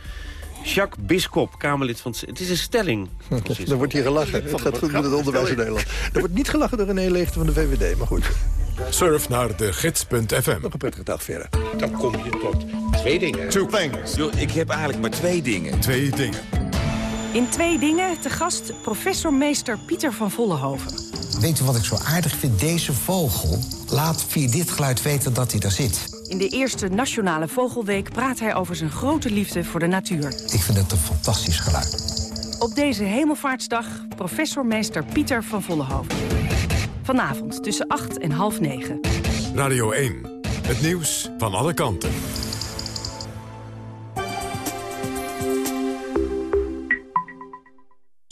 Jacques Biskop, Kamerlid van... het- Het is een stelling. Dan wordt hier gelachen. Het gaat goed met het onderwijs in Nederland. Er wordt niet gelachen door René Leegte van de VVD, maar goed. Surf naar de gids.fm. Nog een prettige dag verder. Dan kom je tot twee dingen. Two things. Yo, ik heb eigenlijk maar twee dingen. Twee dingen. In twee dingen te gast professor meester Pieter van Vollenhoven. Weet u wat ik zo aardig vind? Deze vogel laat via dit geluid weten dat hij daar zit. In de eerste Nationale Vogelweek praat hij over zijn grote liefde voor de natuur. Ik vind het een fantastisch geluid. Op deze hemelvaartsdag professor meester Pieter van Vollenhoven. Vanavond tussen 8 en half 9. Radio 1. Het nieuws van alle kanten.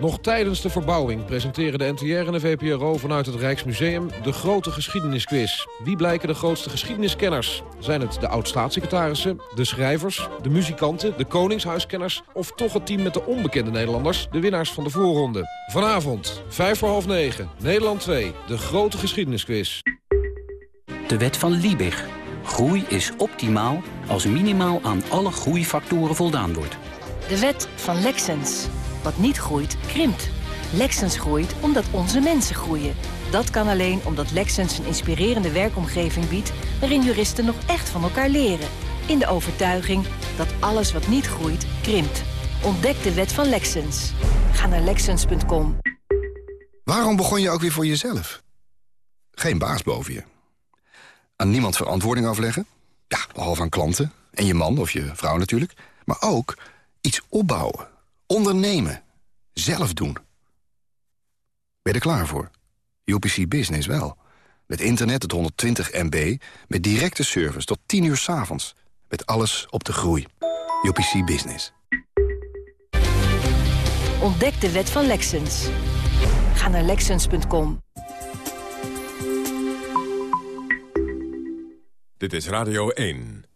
Nog tijdens de verbouwing presenteren de NTR en de VPRO vanuit het Rijksmuseum de grote geschiedenisquiz. Wie blijken de grootste geschiedeniskenners? Zijn het de oud-staatssecretarissen, de schrijvers, de muzikanten, de koningshuiskenners... of toch het team met de onbekende Nederlanders, de winnaars van de voorronde? Vanavond, vijf voor half negen, Nederland 2, de grote geschiedenisquiz. De wet van Liebig. Groei is optimaal als minimaal aan alle groeifactoren voldaan wordt. De wet van Lexens. Wat niet groeit, krimpt. Lexens groeit omdat onze mensen groeien. Dat kan alleen omdat Lexens een inspirerende werkomgeving biedt... waarin juristen nog echt van elkaar leren. In de overtuiging dat alles wat niet groeit, krimpt. Ontdek de wet van Lexens. Ga naar Lexens.com. Waarom begon je ook weer voor jezelf? Geen baas boven je. Aan niemand verantwoording afleggen? Ja, behalve aan klanten. En je man of je vrouw natuurlijk. Maar ook iets opbouwen. Ondernemen. Zelf doen. Ben je er klaar voor? UPC Business wel. Met internet tot 120 MB. Met directe service tot 10 uur s avonds. Met alles op de groei. UPC Business. Ontdek de wet van Lexens. Ga naar Lexens.com. Dit is Radio 1.